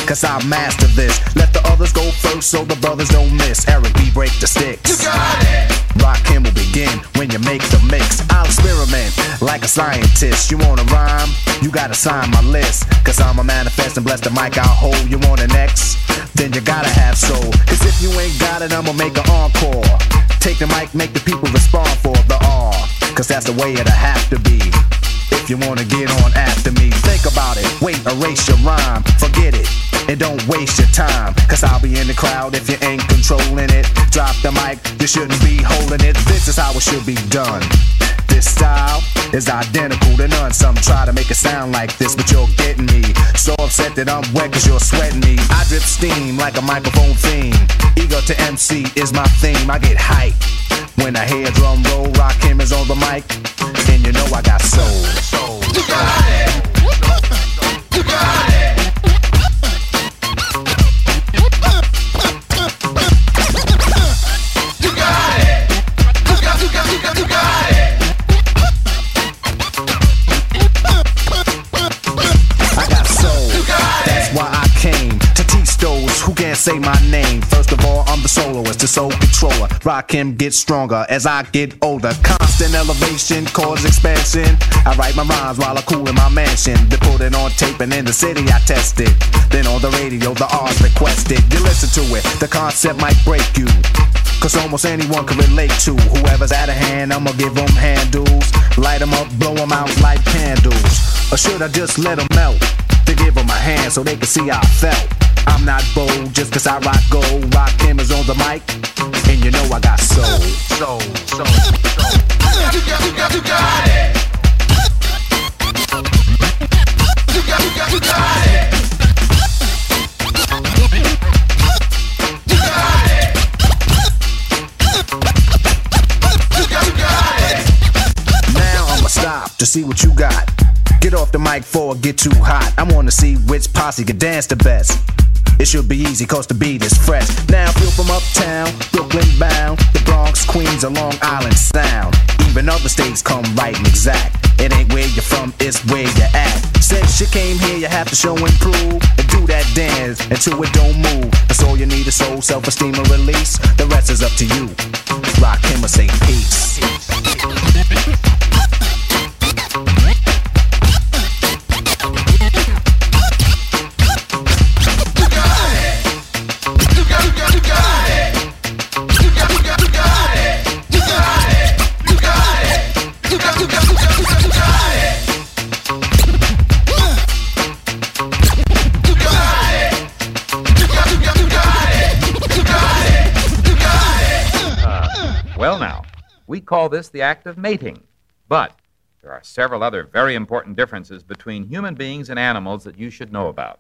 cause I master this. Let the others go first so the brothers don't miss. Eric B, break the sticks. You got it! Rock him will begin when you make the mix. I'll experiment like a scientist. You wanna rhyme? You gotta sign my list. Cause I'm a manifest and bless the mic I'll hold. You want an X? Then you gotta have soul. Cause if you ain't got it, I'ma make an encore. Take the mic, make the people respond for the R. Cause that's the way it'll have to be. If you wanna get on after me, think about it. Wait, erase your rhyme, forget it. And don't waste your time. Cause I'll be in the crowd if you ain't controlling it. Drop the mic, you shouldn't be holding it. This is how it should be done. This style is identical to none. Some try to make it sound like this, but you're getting me. So upset that I'm wet cause you're sweating me. I drip steam like a microphone theme. Ego to MC is my theme. I get hype when I hear drum roll. Rock cameras on the mic, and you know I got soul. You got it. You got it. Can't say my name. First of all, I'm the soloist, the soul controller. Rock him, get stronger as I get older. Constant elevation, cause expansion. I write my rhymes while I cool in my mansion. They put it on tape and in the city I test it. Then on the radio, the R's requested. You listen to it, the concept might break you. Cause almost anyone can relate to Whoever's out of hand, I'ma give them handles Light them up, blow them out like candles Or should I just let them melt? To give them a hand so they can see how I felt. I'm not bold just cause I rock gold. Rock cameras on the mic And you know I got soul. You got, you got, it. You got it stop to see what you got. Get off the mic it get too hot. I wanna see which posse can dance the best. It should be easy cause the beat is fresh. Now feel from uptown, Brooklyn bound, the Bronx, Queens, or Long Island sound. Even other states come right and exact. It ain't where you're from, it's where you're at. Since you came here, you have to show and prove and do that dance until it don't move. That's all you need is soul, self-esteem, and release. The rest is up to you. Rock him or say peace. Call this the act of mating. But there are several other very important differences between human beings and animals that you should know about.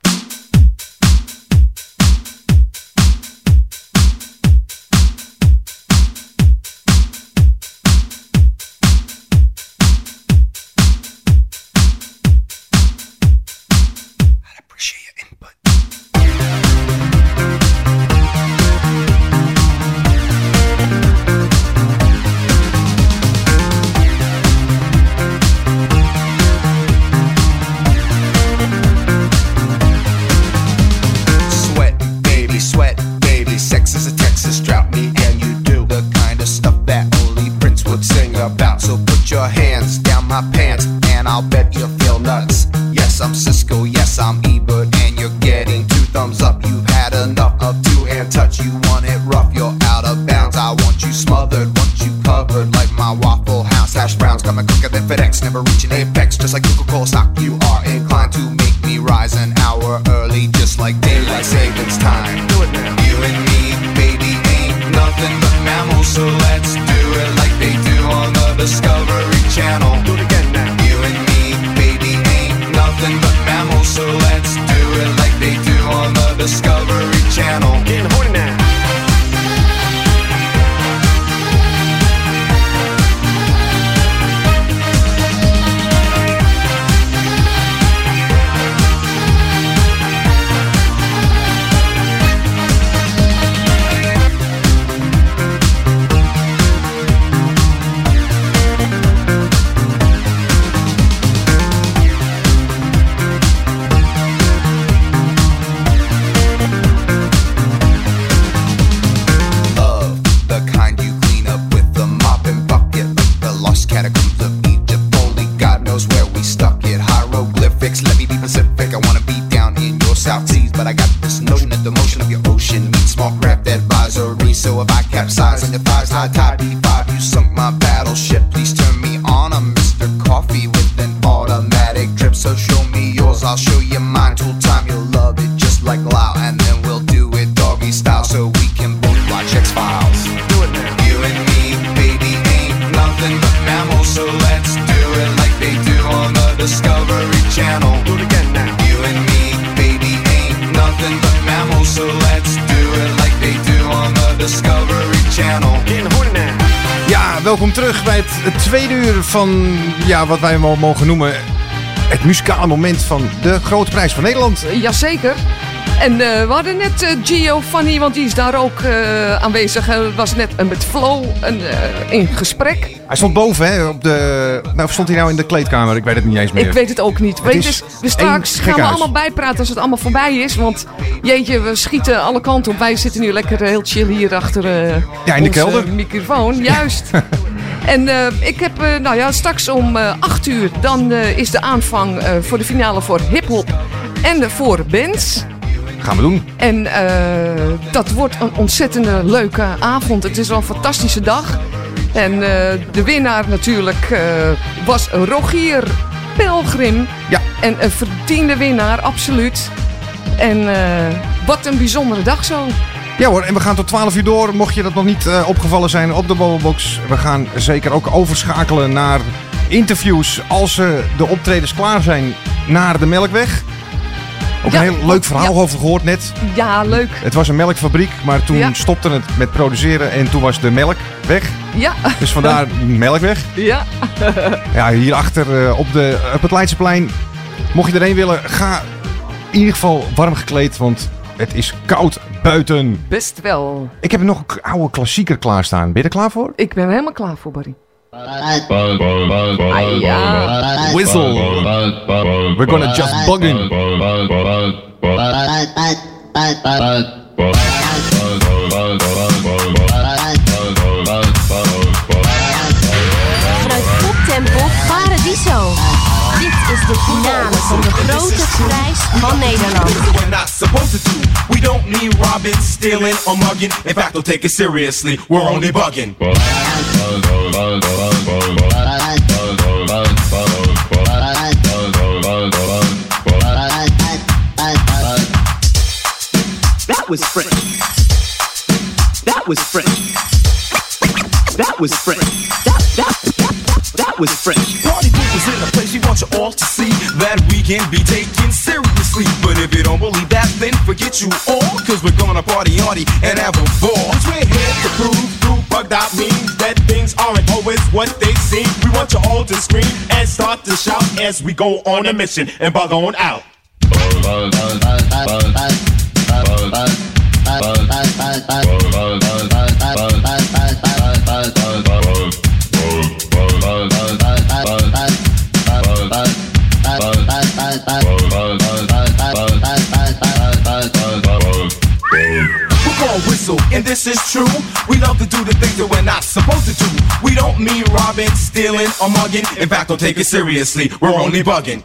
Ja, wat wij wel mogen noemen het muzikale moment van de Grote Prijs van Nederland. Jazeker. En eh, we hadden net eh, Giovanni, want die is daar ook eh, aanwezig. Hij was net eh, met Flo een, eh, in gesprek. Hij stond boven, hè, op de... Nou, stond hij nou in de kleedkamer? Ik weet het niet eens meer. Ik weet het ook niet. Het Weet is dus, we straks gaan we allemaal bijpraten als het allemaal voorbij is. Want jeetje, we schieten alle kanten op. Wij zitten nu lekker eh, heel chill hier achter eh Ja, in de kelder. microfoon. Juist. En eh, ik heb, eh, nou ja, straks om eh 8 uur, dan eh, is de aanvang eh, voor de finale voor hip-hop en voor bands. Gaan we doen. En eh, dat wordt een ontzettende leuke avond. Het is wel een fantastische dag. En eh, de winnaar natuurlijk eh, was Rogier Pelgrim. Ja. En een verdiende winnaar, absoluut. En eh, wat een bijzondere dag zo. Ja hoor, en we gaan tot 12 uur door. Mocht je dat nog niet eh, opgevallen zijn op de Bobobox. We gaan zeker ook overschakelen naar interviews als eh, de optredens klaar zijn naar de Melkweg. Ook Ja, een heel leuk verhaal ja. over gehoord net. Ja, leuk. Het was een melkfabriek, maar toen Ja. stopte het met produceren en toen was de melk weg. Ja. Dus vandaar melkweg. Ja. Ja, hierachter eh, op, de, op het Leidseplein. Mocht je erheen willen, ga in ieder geval warm gekleed, want het is koud buiten. Best wel. Ik heb nog een oude klassieker klaarstaan. Ben je er klaar voor? Ik ben er helemaal klaar voor, Barry. Whistle. We're gonna just bugging. Vanuit de finale van de grote prijs van Nederland. We're not supposed to. We don't mean robbing, stealing, or mugging. In fact, don't take it seriously. We're only bugging. That was French. That was French. That was French. That that that, was French. Party people's in the place. We want you all to see that we can be taken seriously. But if you don't believe that, then forget you all. Cause we're gonna party hardy and have a ball. Cause we're here to prove through bugged out means that things aren't always what they seem. We want you all to scream and start to shout as we go on a mission and bug on out. We're called And this is true. We love to do the things that we're not supposed to do. We don't mean robbing, stealing, or mugging. In fact, don't take it seriously. We're only bugging.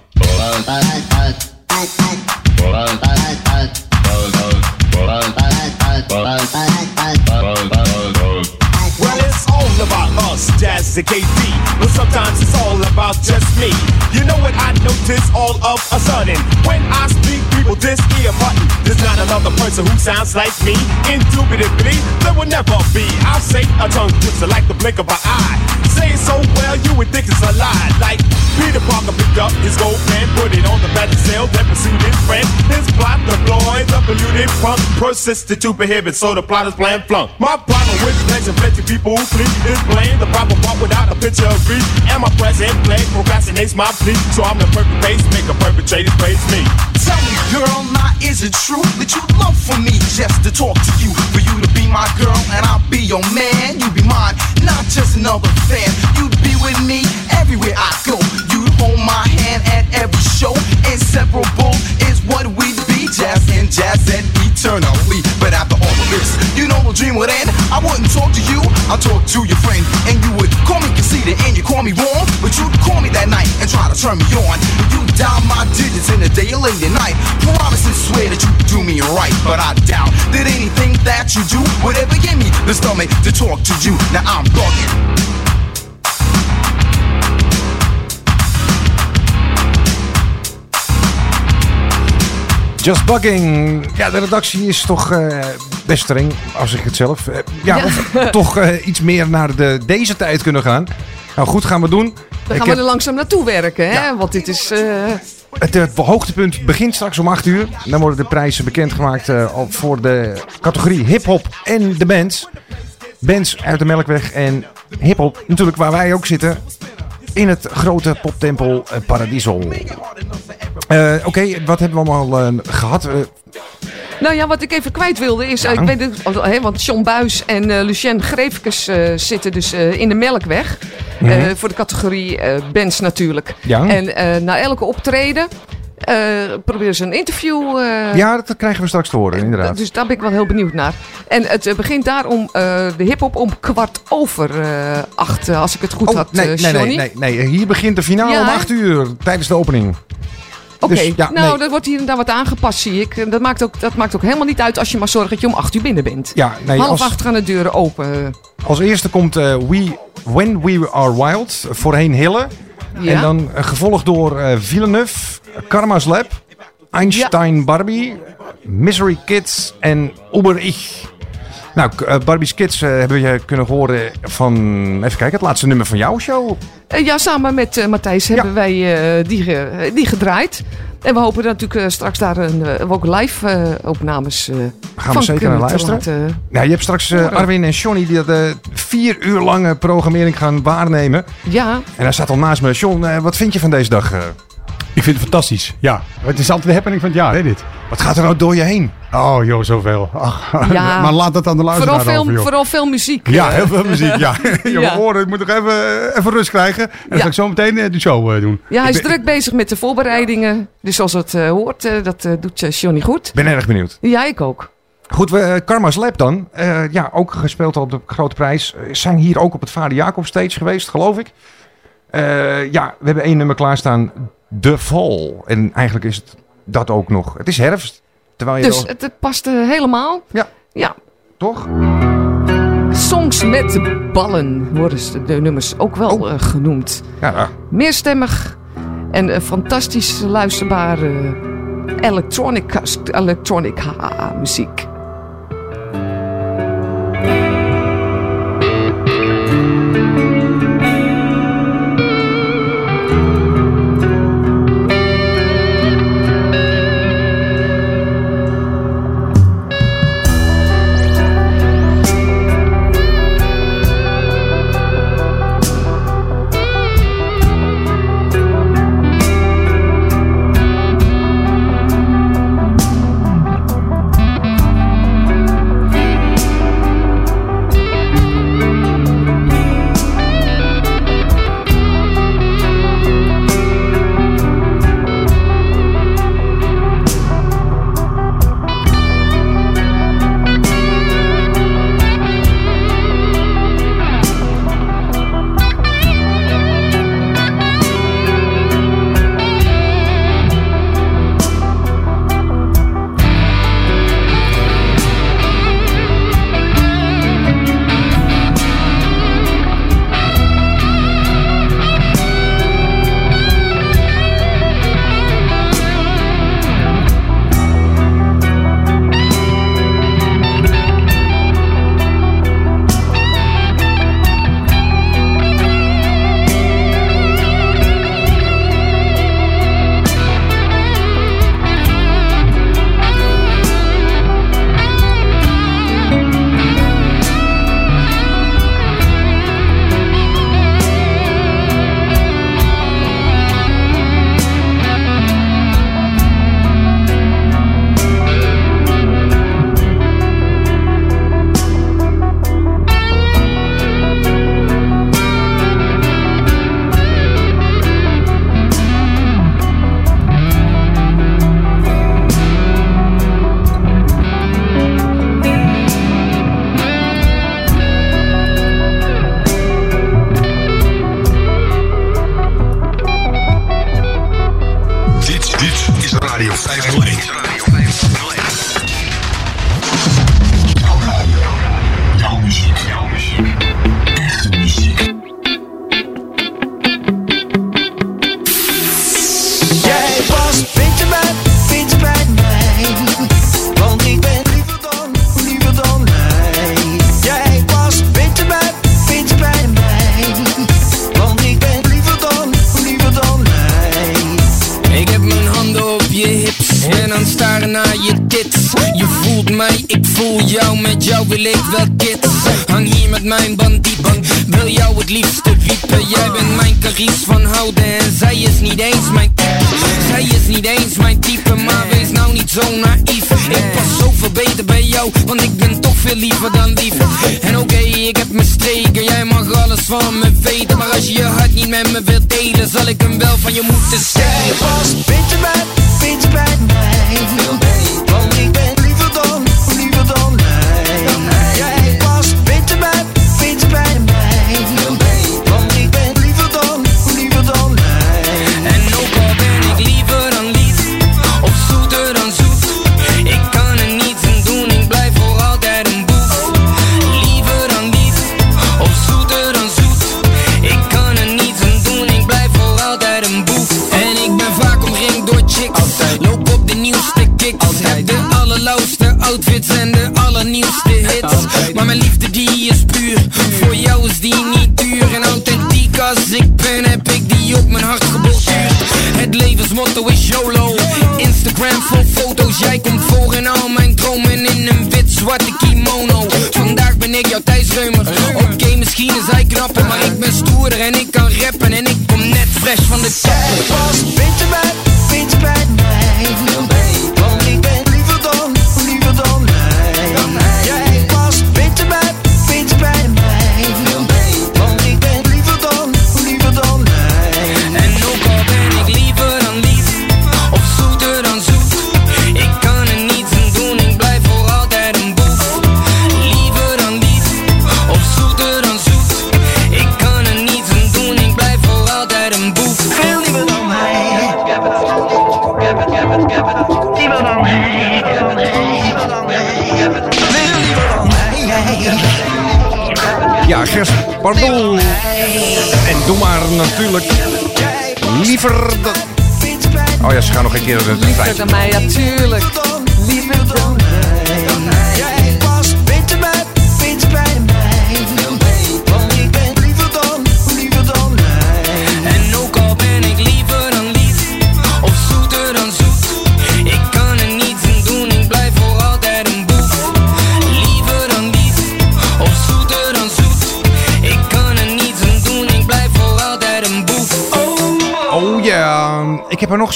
Well, it's all about us, Jazz and KD. But sometimes it's all about just me. You know what I notice all of a sudden? When I speak, people this ear button. There's not another person who sounds like me. Indubitably, there will never be. I'll say a tongue twister like the blink of an eye. Say it so well, you would think it's a lie. Like Peter Parker picked up his gold pen, put it on the back sale, then pursued his friend. His plot deploys the polluted punk, persisted to prohibit, so the plot is plan flunk. My problem with pleasure, plenty people who flee is blame the proper part without a picture of grief. And my present play procrastinates my plea, so I'm the perfect base, make a perpetrator praise me. Tell me, girl, now is it true that you love for me just to talk to you? For you to be my girl and I'll be your man. Another fan. You'd be with me everywhere I go. You'd hold my hand at every show. Inseparable is what we'd be. Jazz and jazz and eternally. Little dream would end. I wouldn't talk to you, I'd talk to your friend. And you would call me conceited and you call me wrong. But you'd call me that night and try to turn me on. You dial my digits in the day or late at night. Promise and swear that you do me right. But I doubt that anything that you do would ever give me the stomach to talk to you. Now I'm bugging. Just Bugging. Ja, de redactie is toch eh, best streng, als ik het zelf. eh, ja, Ja. of toch eh, iets meer naar de, deze tijd kunnen gaan. Nou goed, gaan we doen. Dan gaan we er langzaam naartoe werken, hè? Want dit is... Het hoogtepunt begint straks om 8 uur. Dan worden de prijzen bekendgemaakt al voor de categorie hip-hop en de bands. Bands uit de Melkweg en hip-hop, natuurlijk waar wij ook zitten. In het grote poptempel eh, Paradiso. Eh, Oké, wat hebben we allemaal eh, gehad? Eh, Nou ja, wat ik even kwijt wilde is... ik weet het, want John Buis en Lucien Greefkes zitten dus in de Melkweg. Mhm. voor de categorie bands natuurlijk. Ja. En na elke optreden eh, proberen ze een interview... eh, ja, dat krijgen we straks te horen, inderdaad. Dus daar ben ik wel heel benieuwd naar. En het eh, begint daarom de hip-hop om kwart over acht, als ik het goed Oh, had, nee, nee, nee, nee, nee. Hier begint de finale Ja, om? 8 uur tijdens de opening. Oké, Dus, ja, nou, nee. dat wordt hier en daar wat aangepast, zie ik. Dat maakt, ook, dat maakt ook helemaal niet uit als je maar zorgt dat je om acht uur binnen bent. Ja, nee, Half als- acht gaan de deuren open. Als eerste komt eh, We, When We Are Wild, voorheen Hille. Ja. En dan eh, gevolgd door eh, Villeneuve, Karma's Lab, Einstein Barbie, Misery Kids en Uber Ich. Nou, eh, Barbie's Kids eh, hebben we kunnen horen van, even kijken, het laatste nummer van jouw show. Eh, ja, samen met Matthijs hebben wij die, die gedraaid. En we hopen natuurlijk straks daar een, ook live opnames eh Gaan we zeker naar luisteren. laten- Ja, je hebt straks. Arwin en Johnny die dat vier uur lange programmering gaan waarnemen. Ja. En hij staat al naast me. John, wat vind je van deze dag? Eh? Ik vind het fantastisch. Ja, het is altijd de happening van het jaar, hè, dit. Wat gaat er nou door je heen? Oh, joh, zoveel. Ach, Ja. maar laat dat aan de luisteraar Vooral veel, over, joh. vooral veel muziek. Ja, eh. heel veel muziek, ja. Jonge Ja. oren, ik moet nog even, even rust krijgen. En dan Ja. ga ik zo meteen eh, de show eh, doen. Ja, hij is ben- druk bezig met de voorbereidingen. Dus zoals het eh, hoort, eh, dat eh, doet eh, Johnny goed. Ik ben erg benieuwd. Ja, ik ook. Goed, we, eh, Karma's Lab dan. Eh, ja, ook gespeeld op de Grote Prijs. Eh, zijn hier ook op het Vader Jacob stage geweest, geloof ik. Eh, ja, we hebben één nummer klaarstaan. De Fall. En eigenlijk is het dat ook nog. Het is herfst. Terwijl je Dus wel- het, het past eh, helemaal. Ja. Ja. Toch? Songs met ballen worden de nummers ook wel Oh. eh, genoemd. Ja, Meerstemmig en eh, fantastisch luisterbare electronica, electronica muziek.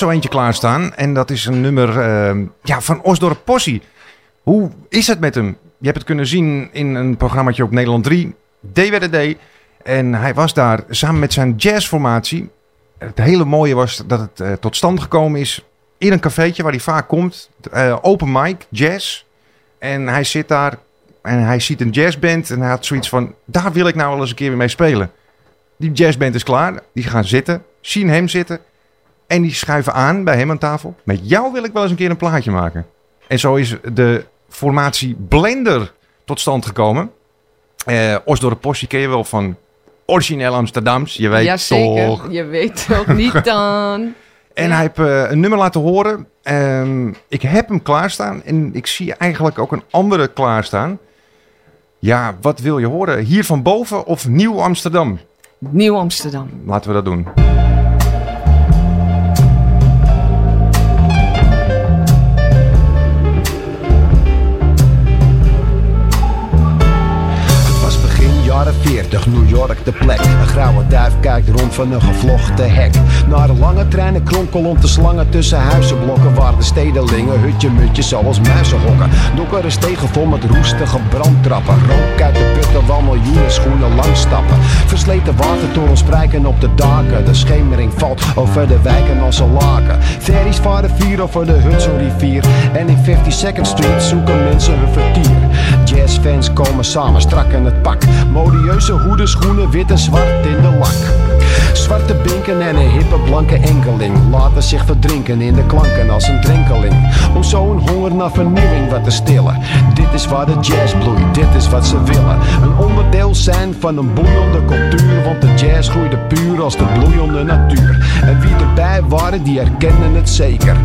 Zo eentje klaarstaan. En dat is een nummer eh, ja, van Osdorp Possie. Hoe is het met hem? Je hebt het kunnen zien in een programmaatje op Nederland 3, DWDD. En hij was daar samen met zijn jazzformatie. Het hele mooie was dat het eh, tot stand gekomen is in een cafeetje waar hij vaak komt. Eh, open mic, jazz. En hij zit daar en hij ziet een jazzband. En hij had zoiets van, daar wil ik nou wel eens een keer mee spelen. Die jazzband is klaar. Die gaan zitten. Zien hem zitten. En die schuiven aan bij hem aan tafel. Met jou wil ik wel eens een keer een plaatje maken. En zo is de formatie Blender tot stand gekomen. Eh Osdorp Postie ken je wel van origineel Amsterdams. Je weet Jazeker, toch. je weet toch niet dan. En hij heeft eh, een nummer laten horen. Ehm, ik heb hem klaarstaan. En ik zie eigenlijk ook een andere klaarstaan. Ja, wat wil je horen? Hier van boven of Nieuw Amsterdam? Nieuw Amsterdam. Laten we dat doen. New York de plek. Een grauwe duif kijkt rond van een gevlochten hek. Naar lange treinen kronkel om te slangen tussen huizenblokken. Waar de stedelingen hutje mutjes zoals muizen hokken. Donkere stegen vol met roestige brandtrappen. Rook uit de putten waar miljoenen schoenen lang stappen. Versleten watertorens prijken op de daken. De schemering valt over de wijken als een laken. Ferries varen vier over de Hudson rivier. En in 52nd Street zoeken mensen hun vertier. Jazzfans komen samen strak in het pak. Modieuze hoeden, schoenen, wit en zwart in de lak. Zwarte binken en een hippe blanke enkeling laten zich verdrinken in de klanken als een drenkeling. Om zo'n honger naar vernieuwing wat te stillen. Dit is waar de jazz bloeit, dit is wat ze willen. Een onderdeel zijn van een boeiende cultuur. Want de jazz groeide puur als de bloeiende natuur. En wie erbij waren, die herkennen het zeker.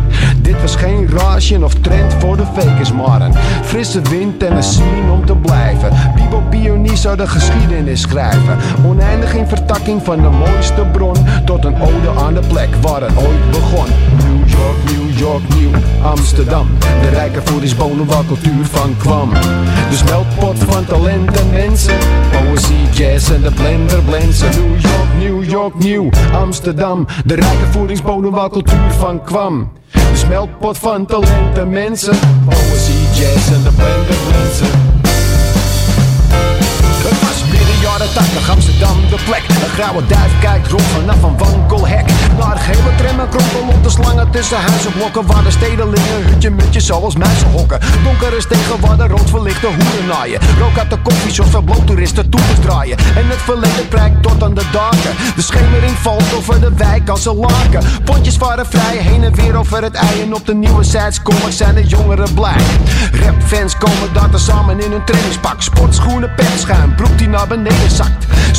Dit was geen rage of trend voor de fakers, maar frisse wind en een scene om te blijven. Bibo Pionier zou de geschiedenis schrijven. Oneindig in vertakking van de mooiste bron. Tot een ode aan de plek waar het ooit begon. New York, New York, Nieuw Amsterdam. De rijke voedingsbonen waar cultuur van kwam. De smeltpot van talent en mensen. Poëzie, jazz en de blender blensen. New York, New York, Nieuw Amsterdam. De rijke voedingsbonen waar cultuur van kwam. De smeltpot van talent en mensen. Poëzie, jazz en de blender blensen. Jaren 80 Amsterdam de plek. Een grauwe duif kijkt rond vanaf een wankelhek. Naar gele tram en kronkel op de slangen tussen huizenblokken. Waar de stedelingen hutje mutje zoals muizen hokken. Donker is tegen waar de rood verlichte hoeren naaien. Rook uit de koffieshop verbloot toeristen toeters draaien. En het verleden prijkt tot aan de daken. De schemering valt over de wijk als een laken. Pontjes varen vrij heen en weer over het ei. En op de nieuwe Zuidskommer zijn de jongeren blij. Rapfans komen daar samen in hun trainingspak. Sportschoenen, petschuim, broek die naar beneden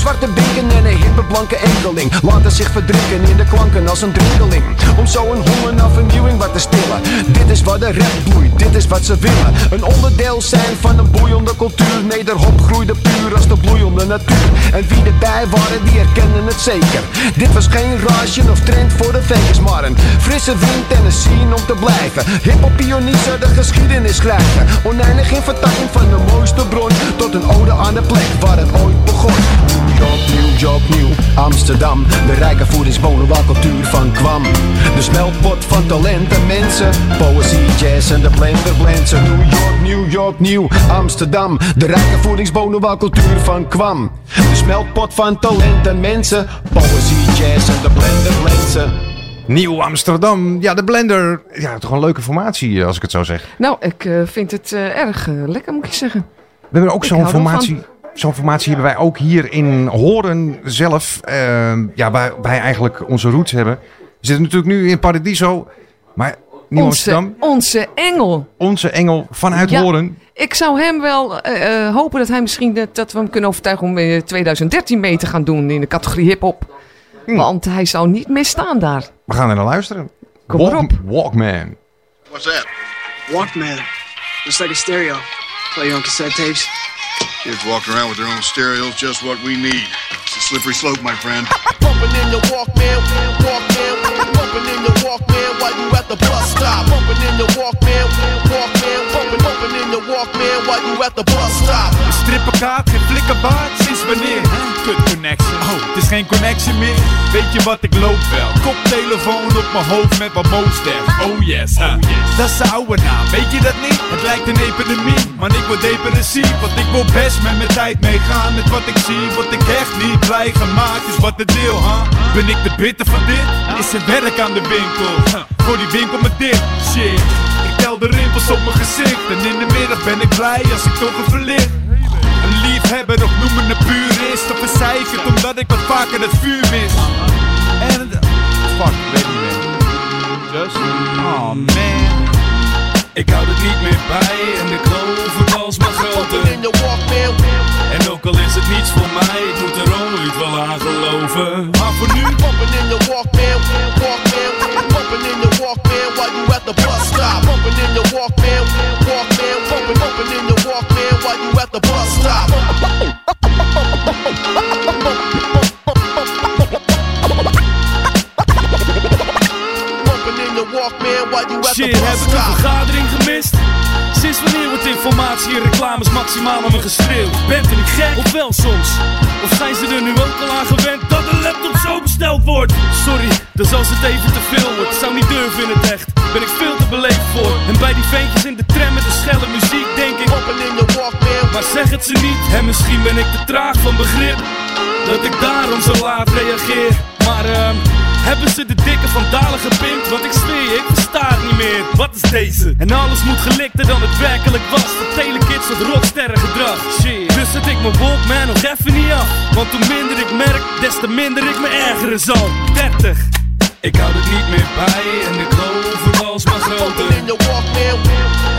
Zwarte binken en een hippe blanke enkeling. Laten zich verdrinken in de klanken als een dringeling. Om zo een honger naar vernieuwing wat te stillen. Dit is wat de rap bloeit, dit is wat ze willen. Een onderdeel zijn van een boeiende cultuur. Nederhop groeide puur als de bloeiende natuur. En wie erbij waren, die herkennen het zeker. Dit was geen rage of trend voor de fakers, maar een frisse wind en een scene om te blijven. Hip-hop pioniers de geschiedenis schrijven. Oneindig in vertakking van de mooiste bron. Tot een ode aan de plek waar het ooit begon. New York, New York, Nieuw Amsterdam. De rijke voedingsbonen waar cultuur van kwam. De smeltpot van talent en mensen. Poëzie, jazz en de blender blensen. New York, New York, Nieuw Amsterdam. De rijke voedingsbonen waar cultuur van kwam. De smeltpot van talent en mensen. Poëzie, jazz en de blender blensen. Nieuw Amsterdam. Ja, de blender. Ja, toch een leuke formatie, eh, als ik het zo zeg. Nou, ik eh, vind het eh, erg lekker, moet ik zeggen. We hebben ook zo'n formatie. Zo'n formatie hebben wij ook hier in Horen zelf. eh, ja, waar wij eigenlijk onze roots hebben. We zitten natuurlijk nu in Paradiso. Maar Nieuw Onze, Amsterdam, onze engel. onze engel vanuit Ja. Horen. Ik zou hem wel eh, eh, hopen dat hij misschien dat, we hem kunnen overtuigen om in 2013 mee te gaan doen in de categorie hip-hop. Hm. Want hij zou niet misstaan daar. We gaan er naar luisteren. Kom maar op. Walkman. What's that? Walkman. It's like a stereo. Play your own cassette tapes. Kids walking around with their own stereos, just what we need. It's a slippery slope, my friend. Bumping in the bumping in the while you at the bus stop. Bumping in the Walkman while you at the bus stop. Een strippenkaart, geen flikkerbaard, sinds wanneer? Kut connection, oh, het is geen connection meer. Weet je wat, ik loop wel. Koptelefoon op mijn hoofd met wat Mostef. Oh yes, huh. dat is de oude naam, weet je dat niet? Het lijkt een epidemie, maar ik word depressief. Want ik wil best met mijn tijd meegaan met wat ik zie. Word ik echt niet blij gemaakt, is wat het deel, huh? Ben ik de bitter van dit? Is er werk aan de winkel? Huh. Voor die winkel met dit, shit. De rimpels op mijn gezicht. En in de middag ben ik blij als ik toch een verlicht. Een liefhebber of noem me een purist. Of een zeikert omdat ik wat vaker het vuur mis. En. Fuck, ik weet Just... Oh man. Ik hou het niet meer bij En ik geloof het alsmaar groter En ook al is het niets voor mij Ik moet er ooit wel aan geloven. Maar voor nu Bumping in the Walkman, while you at the bus stop. Bumping in the Walkman, Walkman, bumping, bumping in the Walkman while you at the bus stop. Shit, heb ik een vergadering gemist? Sinds wanneer wordt informatie en reclames maximaal aan me geschreeuwd? Bent u niet gek? Of wel soms? Of zijn ze er nu ook al aan gewend dat een laptop zo besteld wordt? Sorry, dus als het even te veel wordt, zou niet durven in het echt. Ben ik veel te beleefd voor. En bij die ventjes in de tram met de schelle muziek denk ik. Maar zeg het ze niet, en misschien ben ik te traag van begrip. Dat ik daarom zo laat reageer. Maar ehm. Hebben ze de dikke vandalen gepimpt? Want ik zweer ik versta het niet meer. Wat is deze? En alles moet gelikter dan het werkelijk was. Dat telekids tot rotsterren gedrag. Shit. Dus zet ik mijn Walkman nog even niet af. Want hoe minder ik merk, des te minder ik me ergeren zal. 30. Ik hou het niet meer bij en de geloof het alsmaar groter.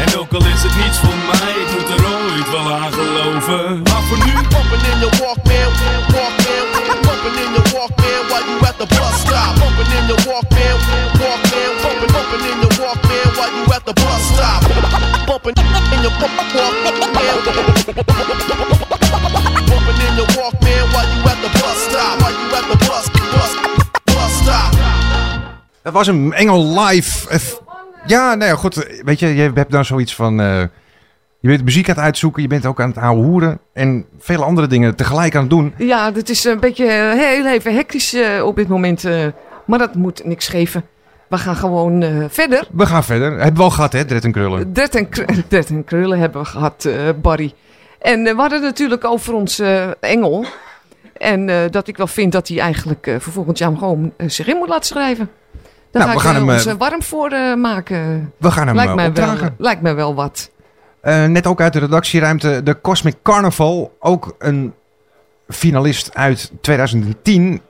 En ook al is het niets voor mij, ik moet er ooit wel aan geloven. Maar voor nu, bumping in the Walkman, Walkman, bumping in the Walkman while you at the bus stop. Bumping in the Walkman, Walkman, bumping, bumping in the Walkman while you at the bus stop. Bumping in the Walkman. Dat was een Engel live. Eh, Ja, nou ja, goed. Weet je, je hebt dan zoiets van... eh, je bent muziek aan het uitzoeken, je bent ook aan het ouwe hoeren. En vele andere dingen tegelijk aan het doen. Ja, dit is een beetje eh, heel even hectisch op dit moment. maar dat moet niks geven. We gaan gewoon verder. We gaan verder. Hebben we al gehad, hè, Dret en Krullen. Dert en, kr- Dert en krullen hebben we gehad, eh, Barry. En we hadden natuurlijk over onze eh, engel. En dat ik wel vind dat hij eigenlijk voor volgend jaar gewoon zich in moet laten schrijven. Daar Nou, ga we gaan hem, ons eh, warm voor eh, maken. We gaan hem lijkt eh, mij wel. Lijkt mij wel wat. Net ook uit de redactieruimte de Cosmic Carnival. Ook een finalist uit 2010.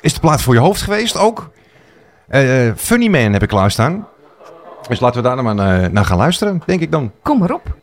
Is de plaat voor je hoofd geweest ook. Funny Man heb ik klaarstaan. Dus laten we daar dan maar naar, naar gaan luisteren, denk ik dan. Kom maar op.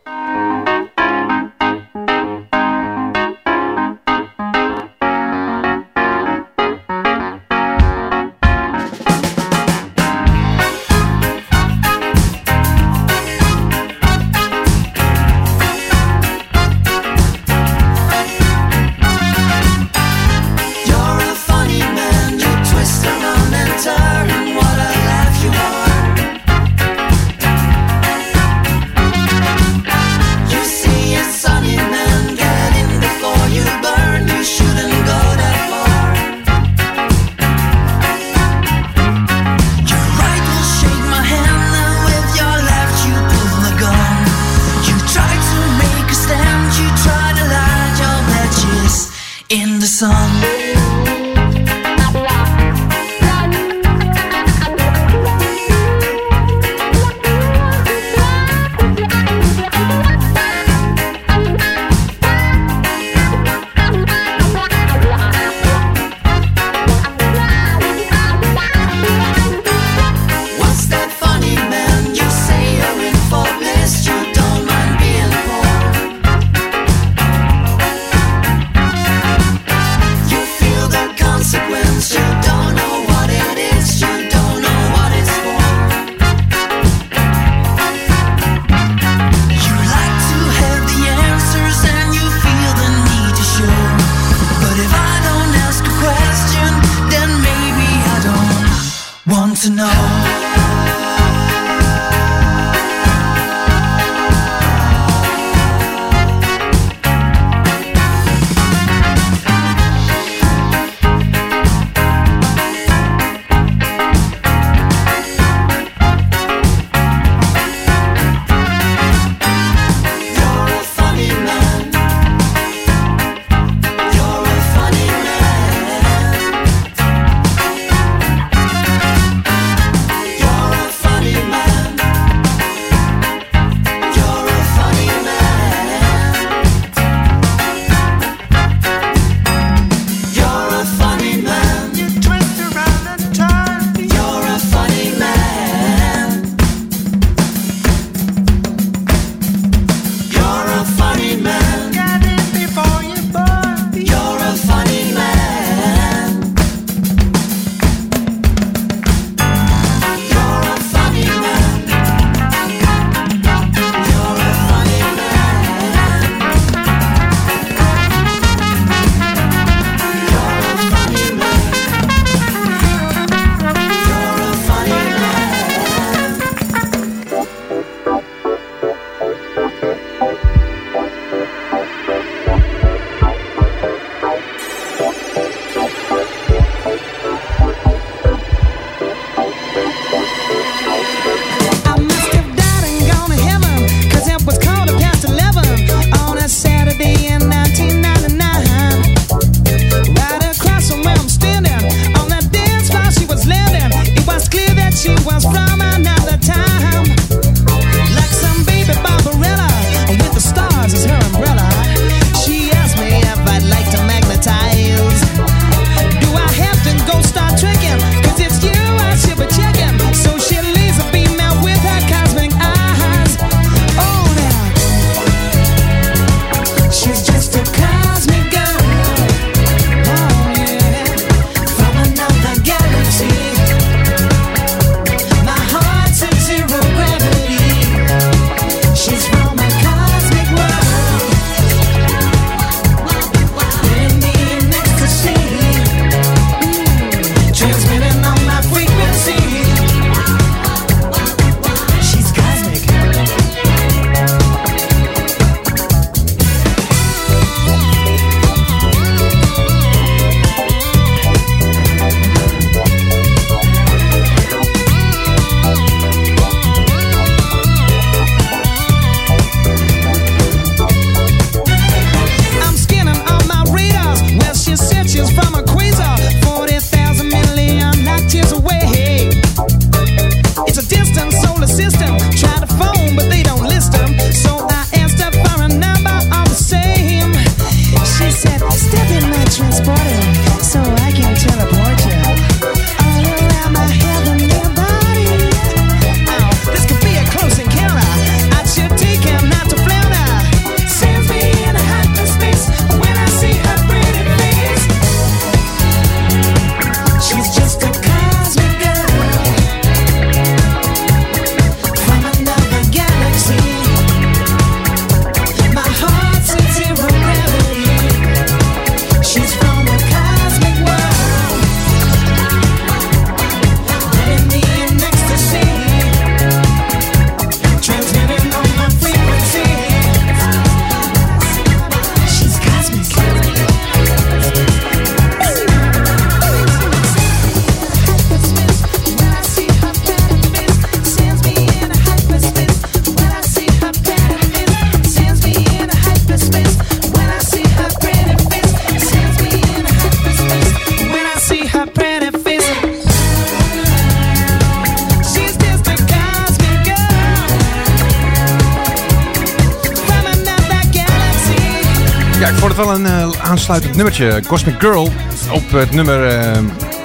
nummertje. Cosmic Girl op het nummer eh, Hij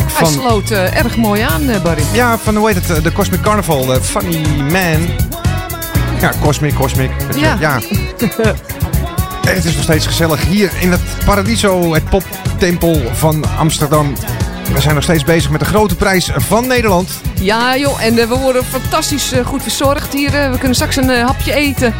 van... sloot eh, erg mooi aan, eh, Barry. Ja, van hoe heet het? De Cosmic Carnival. eh, Funny Man. Ja, Cosmic, Cosmic. Ja. ja. Het is nog steeds gezellig hier in het Paradiso, het poptempel van Amsterdam. We zijn nog steeds bezig met de grote prijs van Nederland. Ja, joh, en eh, we worden fantastisch eh, goed verzorgd hier. eh. we kunnen straks een hapje eten.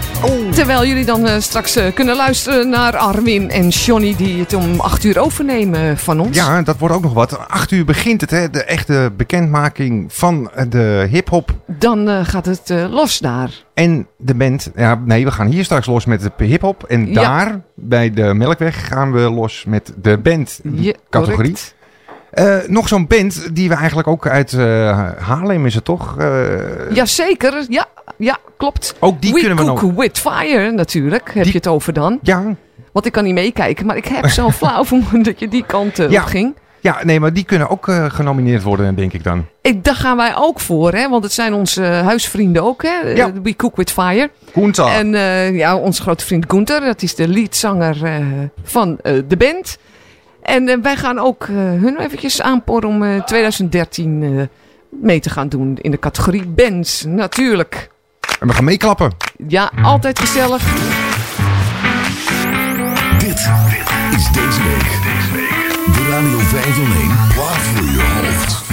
Terwijl jullie dan straks kunnen luisteren naar Arwin en Johnny... die het om 8 uur overnemen van ons. Ja, dat wordt ook nog wat. Acht uur begint het, hè? de echte bekendmaking van de hip-hop. Dan gaat het los daar. En de band, ja, nee, we gaan hier straks los met de hip-hop. En Ja. daar, bij de Melkweg, gaan we los met de band-categorie. correct. Eh, nog zo'n band die we eigenlijk ook uit eh Haarlem is het toch? Eh, Jazeker, ja, ja, klopt. Ook die We kunnen we Cook nog- with Fire natuurlijk, heb je het over dan. Ja. Want ik kan niet meekijken, maar ik heb zo'n flauw vermoeden dat je die kant eh, Ja. op ging. Ja, nee, maar die kunnen ook genomineerd worden, denk ik dan. Ik, daar gaan wij ook voor, hè? want het zijn onze huisvrienden ook. Hè? Ja. We Cook With Fire. Gunther. En ja, onze grote vriend Gunther, dat is de leadzanger van de band. En eh, wij gaan ook eh, hun eventjes aanporen om eh, 2013 eh, mee te gaan doen in de categorie bands, natuurlijk. En we gaan meeklappen. Ja, altijd gezellig. Dit is deze week de Radio 501 plaat voor je hoofd.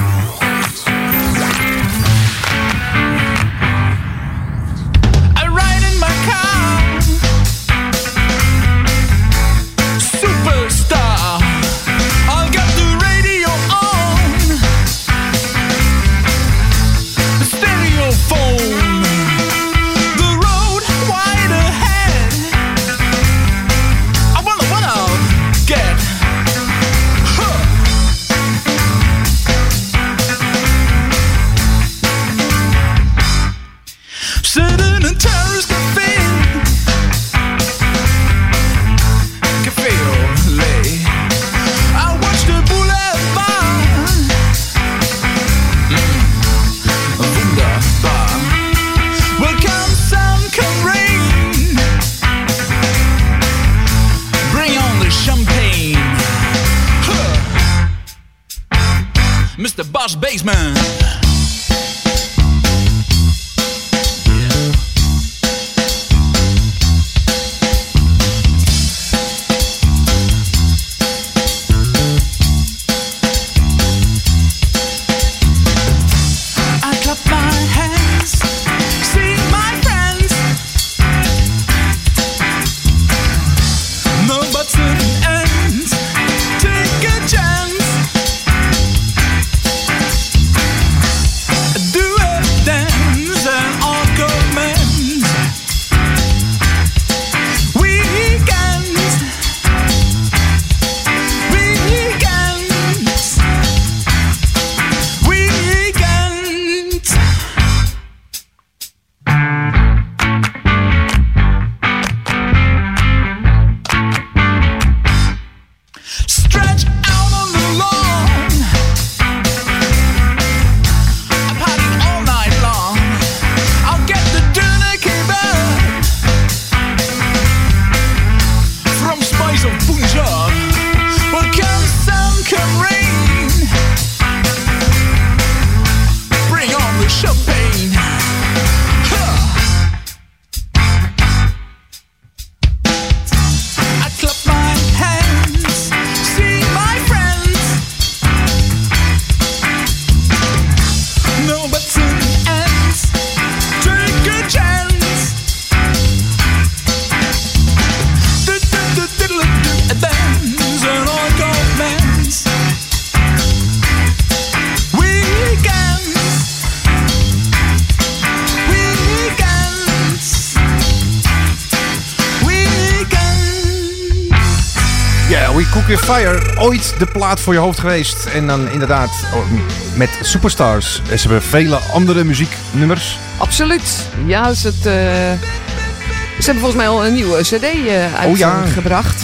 Mr. Boss Baseman. De plaat voor je hoofd geweest. En dan inderdaad oh, met Superstars. En Ze hebben vele andere muzieknummers. Absoluut. Ja, is het, eh, ze hebben volgens mij al een nieuwe cd eh Oh ja. uitgebracht.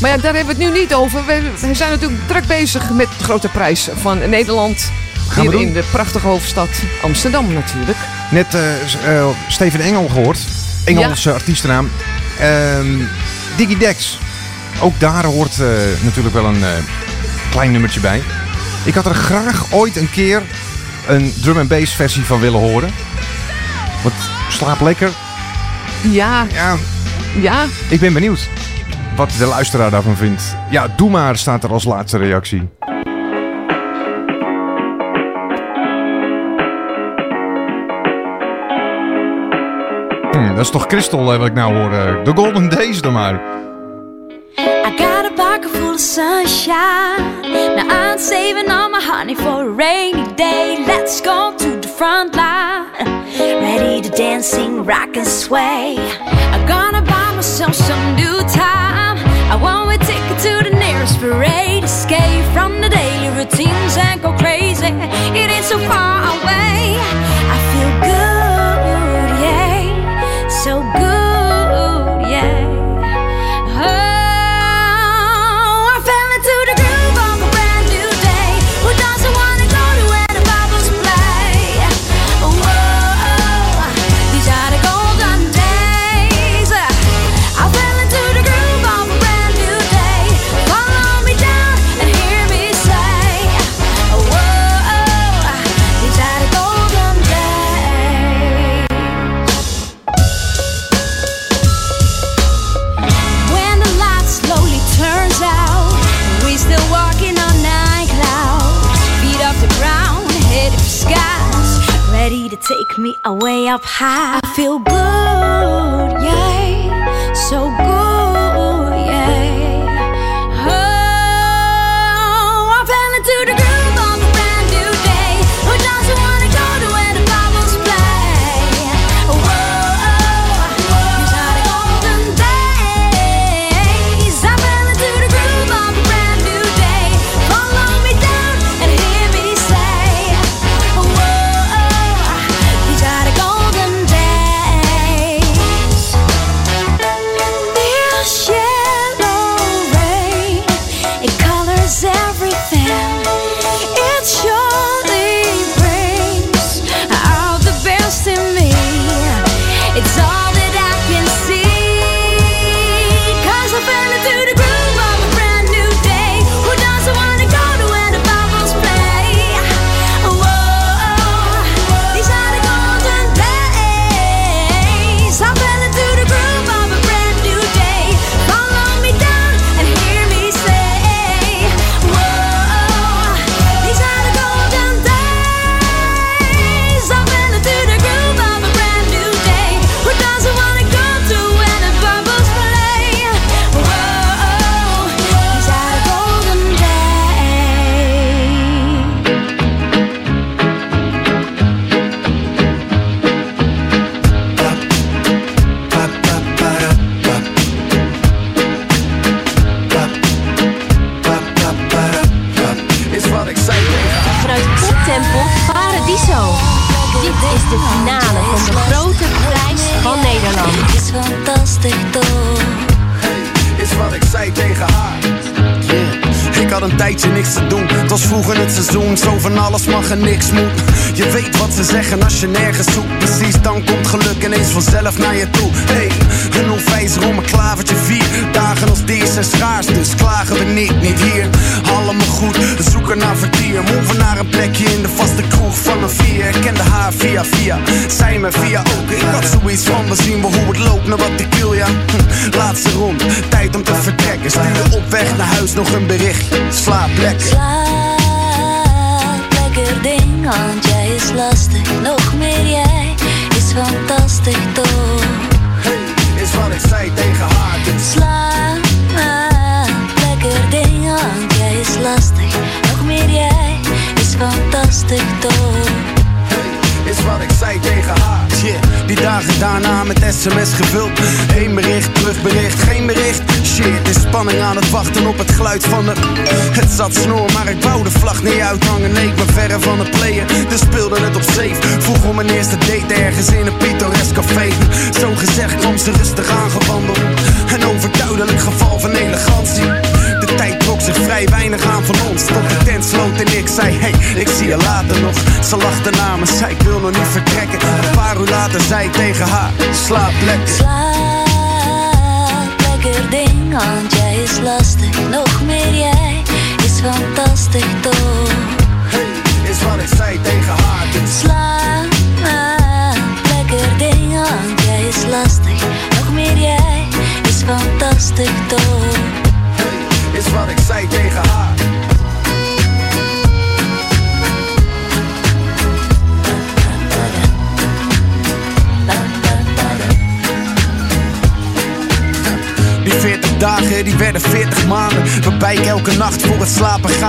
Maar ja, daar hebben we het nu niet over. We, zijn natuurlijk druk bezig met de grote prijs van Nederland. Gaan Hier in de prachtige hoofdstad Amsterdam natuurlijk. Net eh, Steven Engel gehoord. Engelse artiestennaam. Ehm Diggy Dex. Ook daar hoort eh, natuurlijk wel een eh, klein nummertje bij. Ik had er graag ooit een keer een drum and bass versie van willen horen. Want slaap lekker. Ja. Ja. ja. Ik ben benieuwd wat de luisteraar daarvan vindt. Ja, doe maar staat er als laatste reactie. Hm, dat is toch crystal eh, wat ik nou hoor. De Golden Days dan maar. little sunshine. Now I'm saving all my honey for a rainy day. Let's go to the front line. Ready to dancing, rock and sway. I'm gonna buy myself some new time. I want a ticket to the nearest parade. Escape from the daily routines and go crazy. It ain't so far away. I feel good, yeah. So good. away up high. I feel good.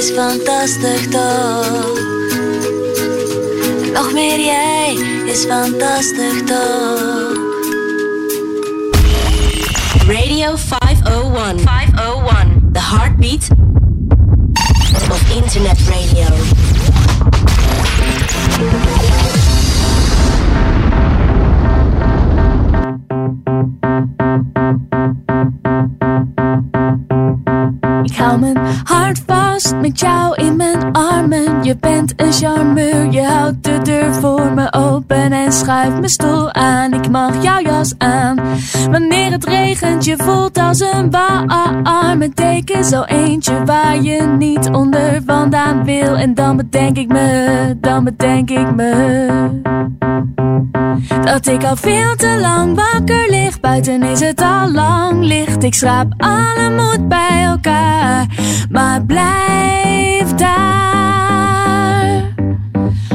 is fantastisch toch? Nog meer jij is fantastisch toch? Radio 501. 501. The heartbeat of internet radio. Met jou in mijn armen. Je bent een charmeur, je houdt de deur voor me open en schuift mijn stoel aan. Ik mag jouw jas aan. Wanneer het regent, je voelt als een warme deken. Zo eentje waar je niet onder vandaan wil. En dan bedenk ik me, dan bedenk ik me. Dat ik al veel te lang wakker lig. Buiten is het al lang licht. Ik schraap alle moed bij elkaar. Maar blijf daar.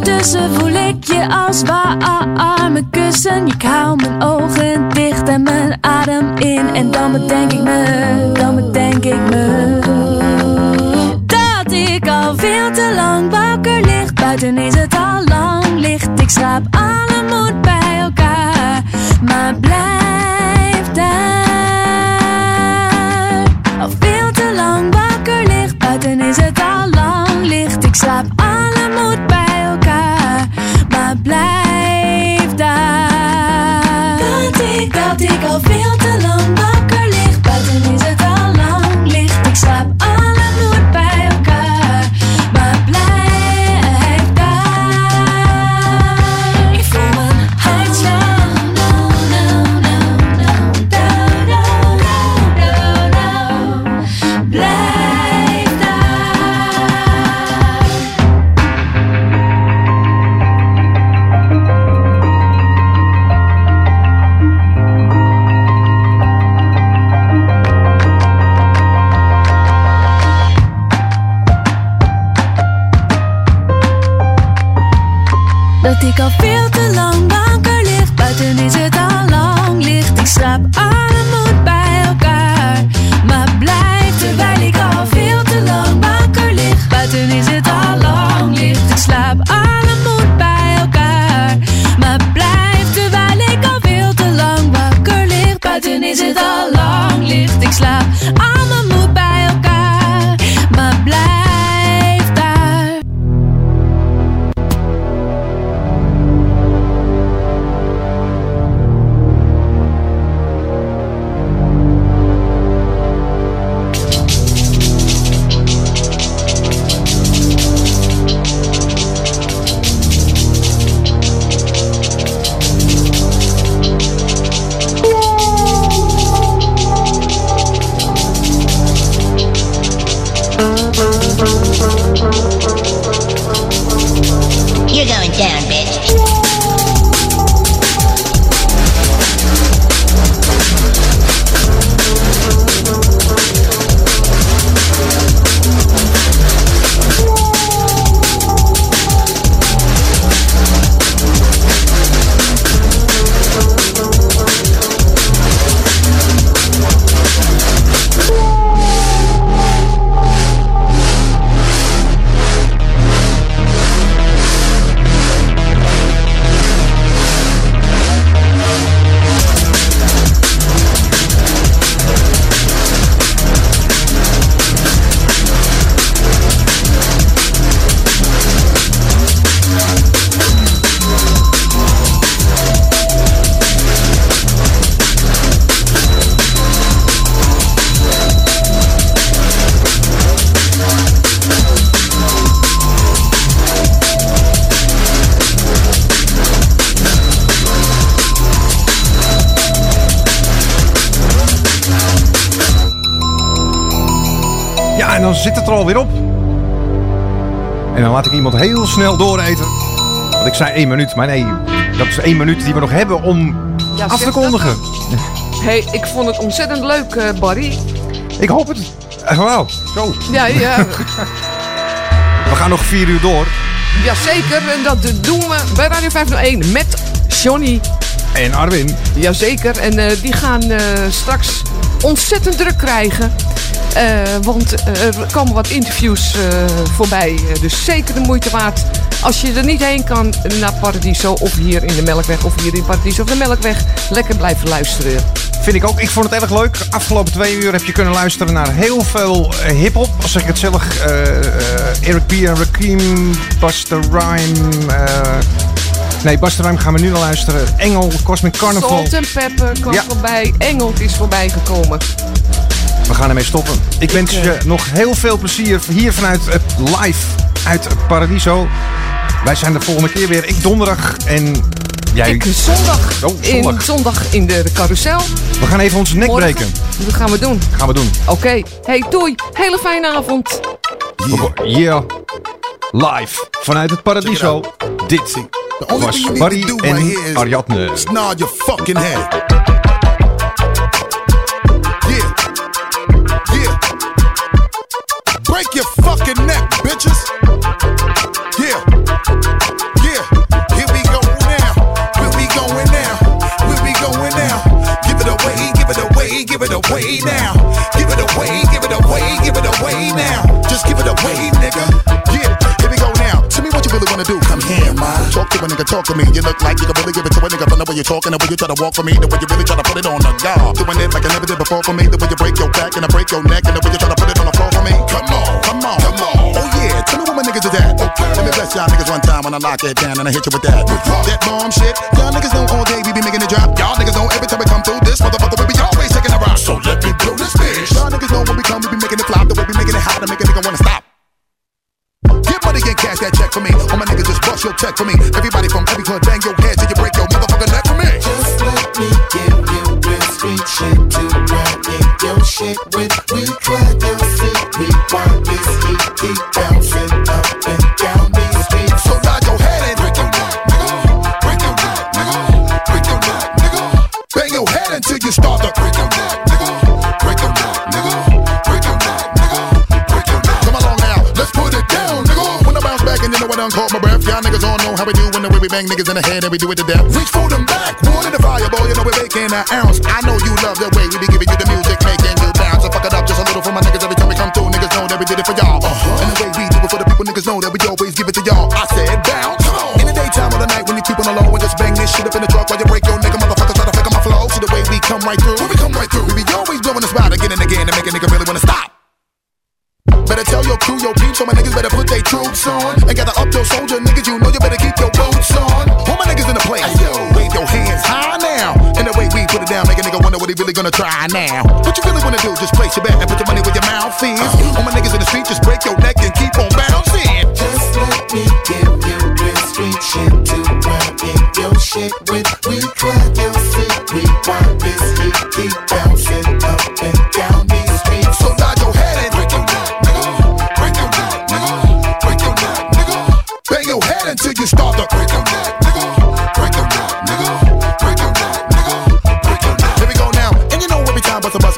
En ondertussen voel ik je als warme kussen. Ik hou mijn ogen dicht en mijn adem in. En dan bedenk ik me, dan bedenk ik me. Dat ik al veel te lang wakker lig. Buiten is het al lang licht. Ik schraap alle moed bij elkaar. Maar blijf daar. Al veel te lang wakker ligt. Buiten is het al lang licht. Ik slaap alle moed bij elkaar. Blijf daar. Dat ik, dat ik al veel te lang wakker lig. Buiten is het al lang licht. Ik slaap alle Dat ik al veel te lang wakker lig, buiten is het al lang licht. Ik slaap armoed bij elkaar, maar blijf terwijl ik al veel te lang wakker lig. Buiten is het al lang licht, ik slaap armoed bij elkaar, maar blijf terwijl ik al veel te lang wakker lig. Buiten is het al lang licht, ik slaap allemaal. Zit het er alweer op. En dan laat ik iemand heel snel dooreten. Want ik zei één minuut, maar nee, dat is één minuut die we nog hebben om Ja, af te kondigen. Hey, ik vond het ontzettend leuk, eh, Barry. Ik hoop het. Echt wel. Zo. Ja, ja, We gaan nog vier uur door. jazeker. En dat doen we bij Radio 501 met Johnny. En Arwin. Jazeker. En eh, die gaan eh, straks ontzettend druk krijgen. Eh, want eh, er komen wat interviews eh, voorbij. Dus zeker de moeite waard. Als je er niet heen kan naar Paradiso of hier in de Melkweg of hier in Paradiso of de Melkweg. Lekker blijven luisteren. Vind ik ook. Ik vond het erg leuk. Afgelopen twee uur heb je kunnen luisteren naar heel veel hip-hop. Als zeg ik het zelf. eh, eh, Eric B. en Rakim, Buster Rhyme. eh, nee, Buster Rhyme gaan we nu al luisteren. Engel, Cosmic Carnival. Salt and Pepper kwam Ja. voorbij. Engel is voorbij gekomen. We gaan ermee stoppen. Ik wens je nog heel veel plezier hier vanuit het live uit Paradiso. Wij zijn de volgende keer weer. Ik donderdag en jij... Ik zondag, Oh, zondag. In, zondag in de carousel. We gaan even onze nek Morgen. breken. Dat gaan we doen. Gaan we doen. Oké. Hey, doei. Hele fijne avond. Yeah. Live vanuit het Paradiso. Dit was Barry en Ariadne. Your fucking head. Talk to a nigga, talk to me. You look like you can really give it to a nigga from the way you're talking, the way you try to walk for me, the way you really try to put it on the guard. Doing it like I never did before for me, the way you break your back and I break your neck, and the way you try to put it on the floor for me. Come on, come on, come on. Oh yeah, tell me what my niggas is at. Okay. Let me bless y'all niggas one time when I lock it down and I hit you with that. That bomb shit. Y'all niggas know all day we be making it drop. Y'all niggas know every time we come through this motherfucker we be always taking a rock. So let me blow this bitch. Y'all niggas know when we come we be making it flop, the way we making it hot to make a nigga wanna stop. Cash that check for me. All my niggas just bust your check for me. Everybody from every club bang your head till you break your motherfucking neck for me. Just let me give you real street shit to run in your shit with. We try to see we want this heat keep bouncing up and down y'all niggas all know how we do when the way we bang niggas in the head and we do it to death. Reach for them back, water the fire, boy, you know we're making an ounce. I know you love the way we be giving you the music, making you bounce. So fuck it up just a little for my niggas every time we come through. Niggas know that we did it for y'all. Uh-huh. And the way we do it for the people, niggas know that we always give it to y'all. I said bounce. In the daytime or the night when you keep on the low and just bang this shit up in the truck while you break your nigga motherfuckers try to fake on my flow. See the way we come right through. we come right through. We be always blowing the spot again and again to make a nigga really wanna stop. Better tell your crew, your peeps, so my niggas better put their troops on. And gather up your soldier niggas, you know you better keep your boots on. All my niggas in the place, yo, wave your hands high now. And the way we put it down, make a nigga wonder what he really gonna try now. What you really wanna do, just place your bet and put your money where your mouth is. All my niggas in the street, just break your neck and keep on bouncing. Just let me give you real street shit to run in your shit with. We try your shit, we want this heat, keep bouncing up and down these streets. So nod your your head until you start to break your neck,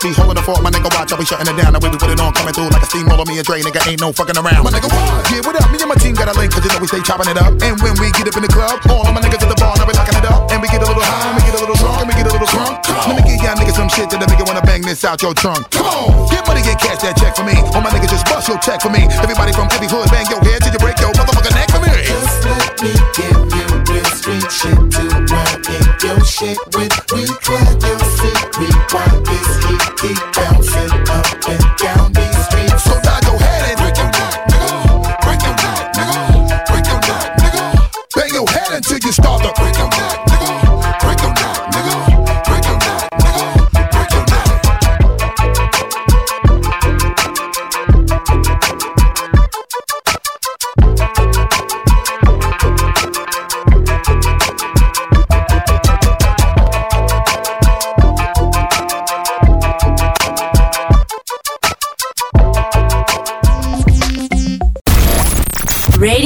be holding the fort, my nigga watch, I be shutting it down. The way we put it on, coming through like a steamroller. Me and Dre, nigga, ain't no fucking around. My nigga, what? Yeah, what up? Me and my team got a link, cause you know we stay chopping it up. And when we get up in the club, all of my niggas at the bar, now we locking it up. And we get a little high, and we get a little drunk, and we get a little drunk. Let me give y'all niggas some shit that make you wanna bang this out your trunk. Come on, get money and cash that check for me. All my niggas just bust your check for me. Everybody from every hood, bang your head till you break your motherfucking neck for me. Just let me give you real street shit to run in your shit with. We try your shit, we want this heat, keep bouncing up and down these streets. So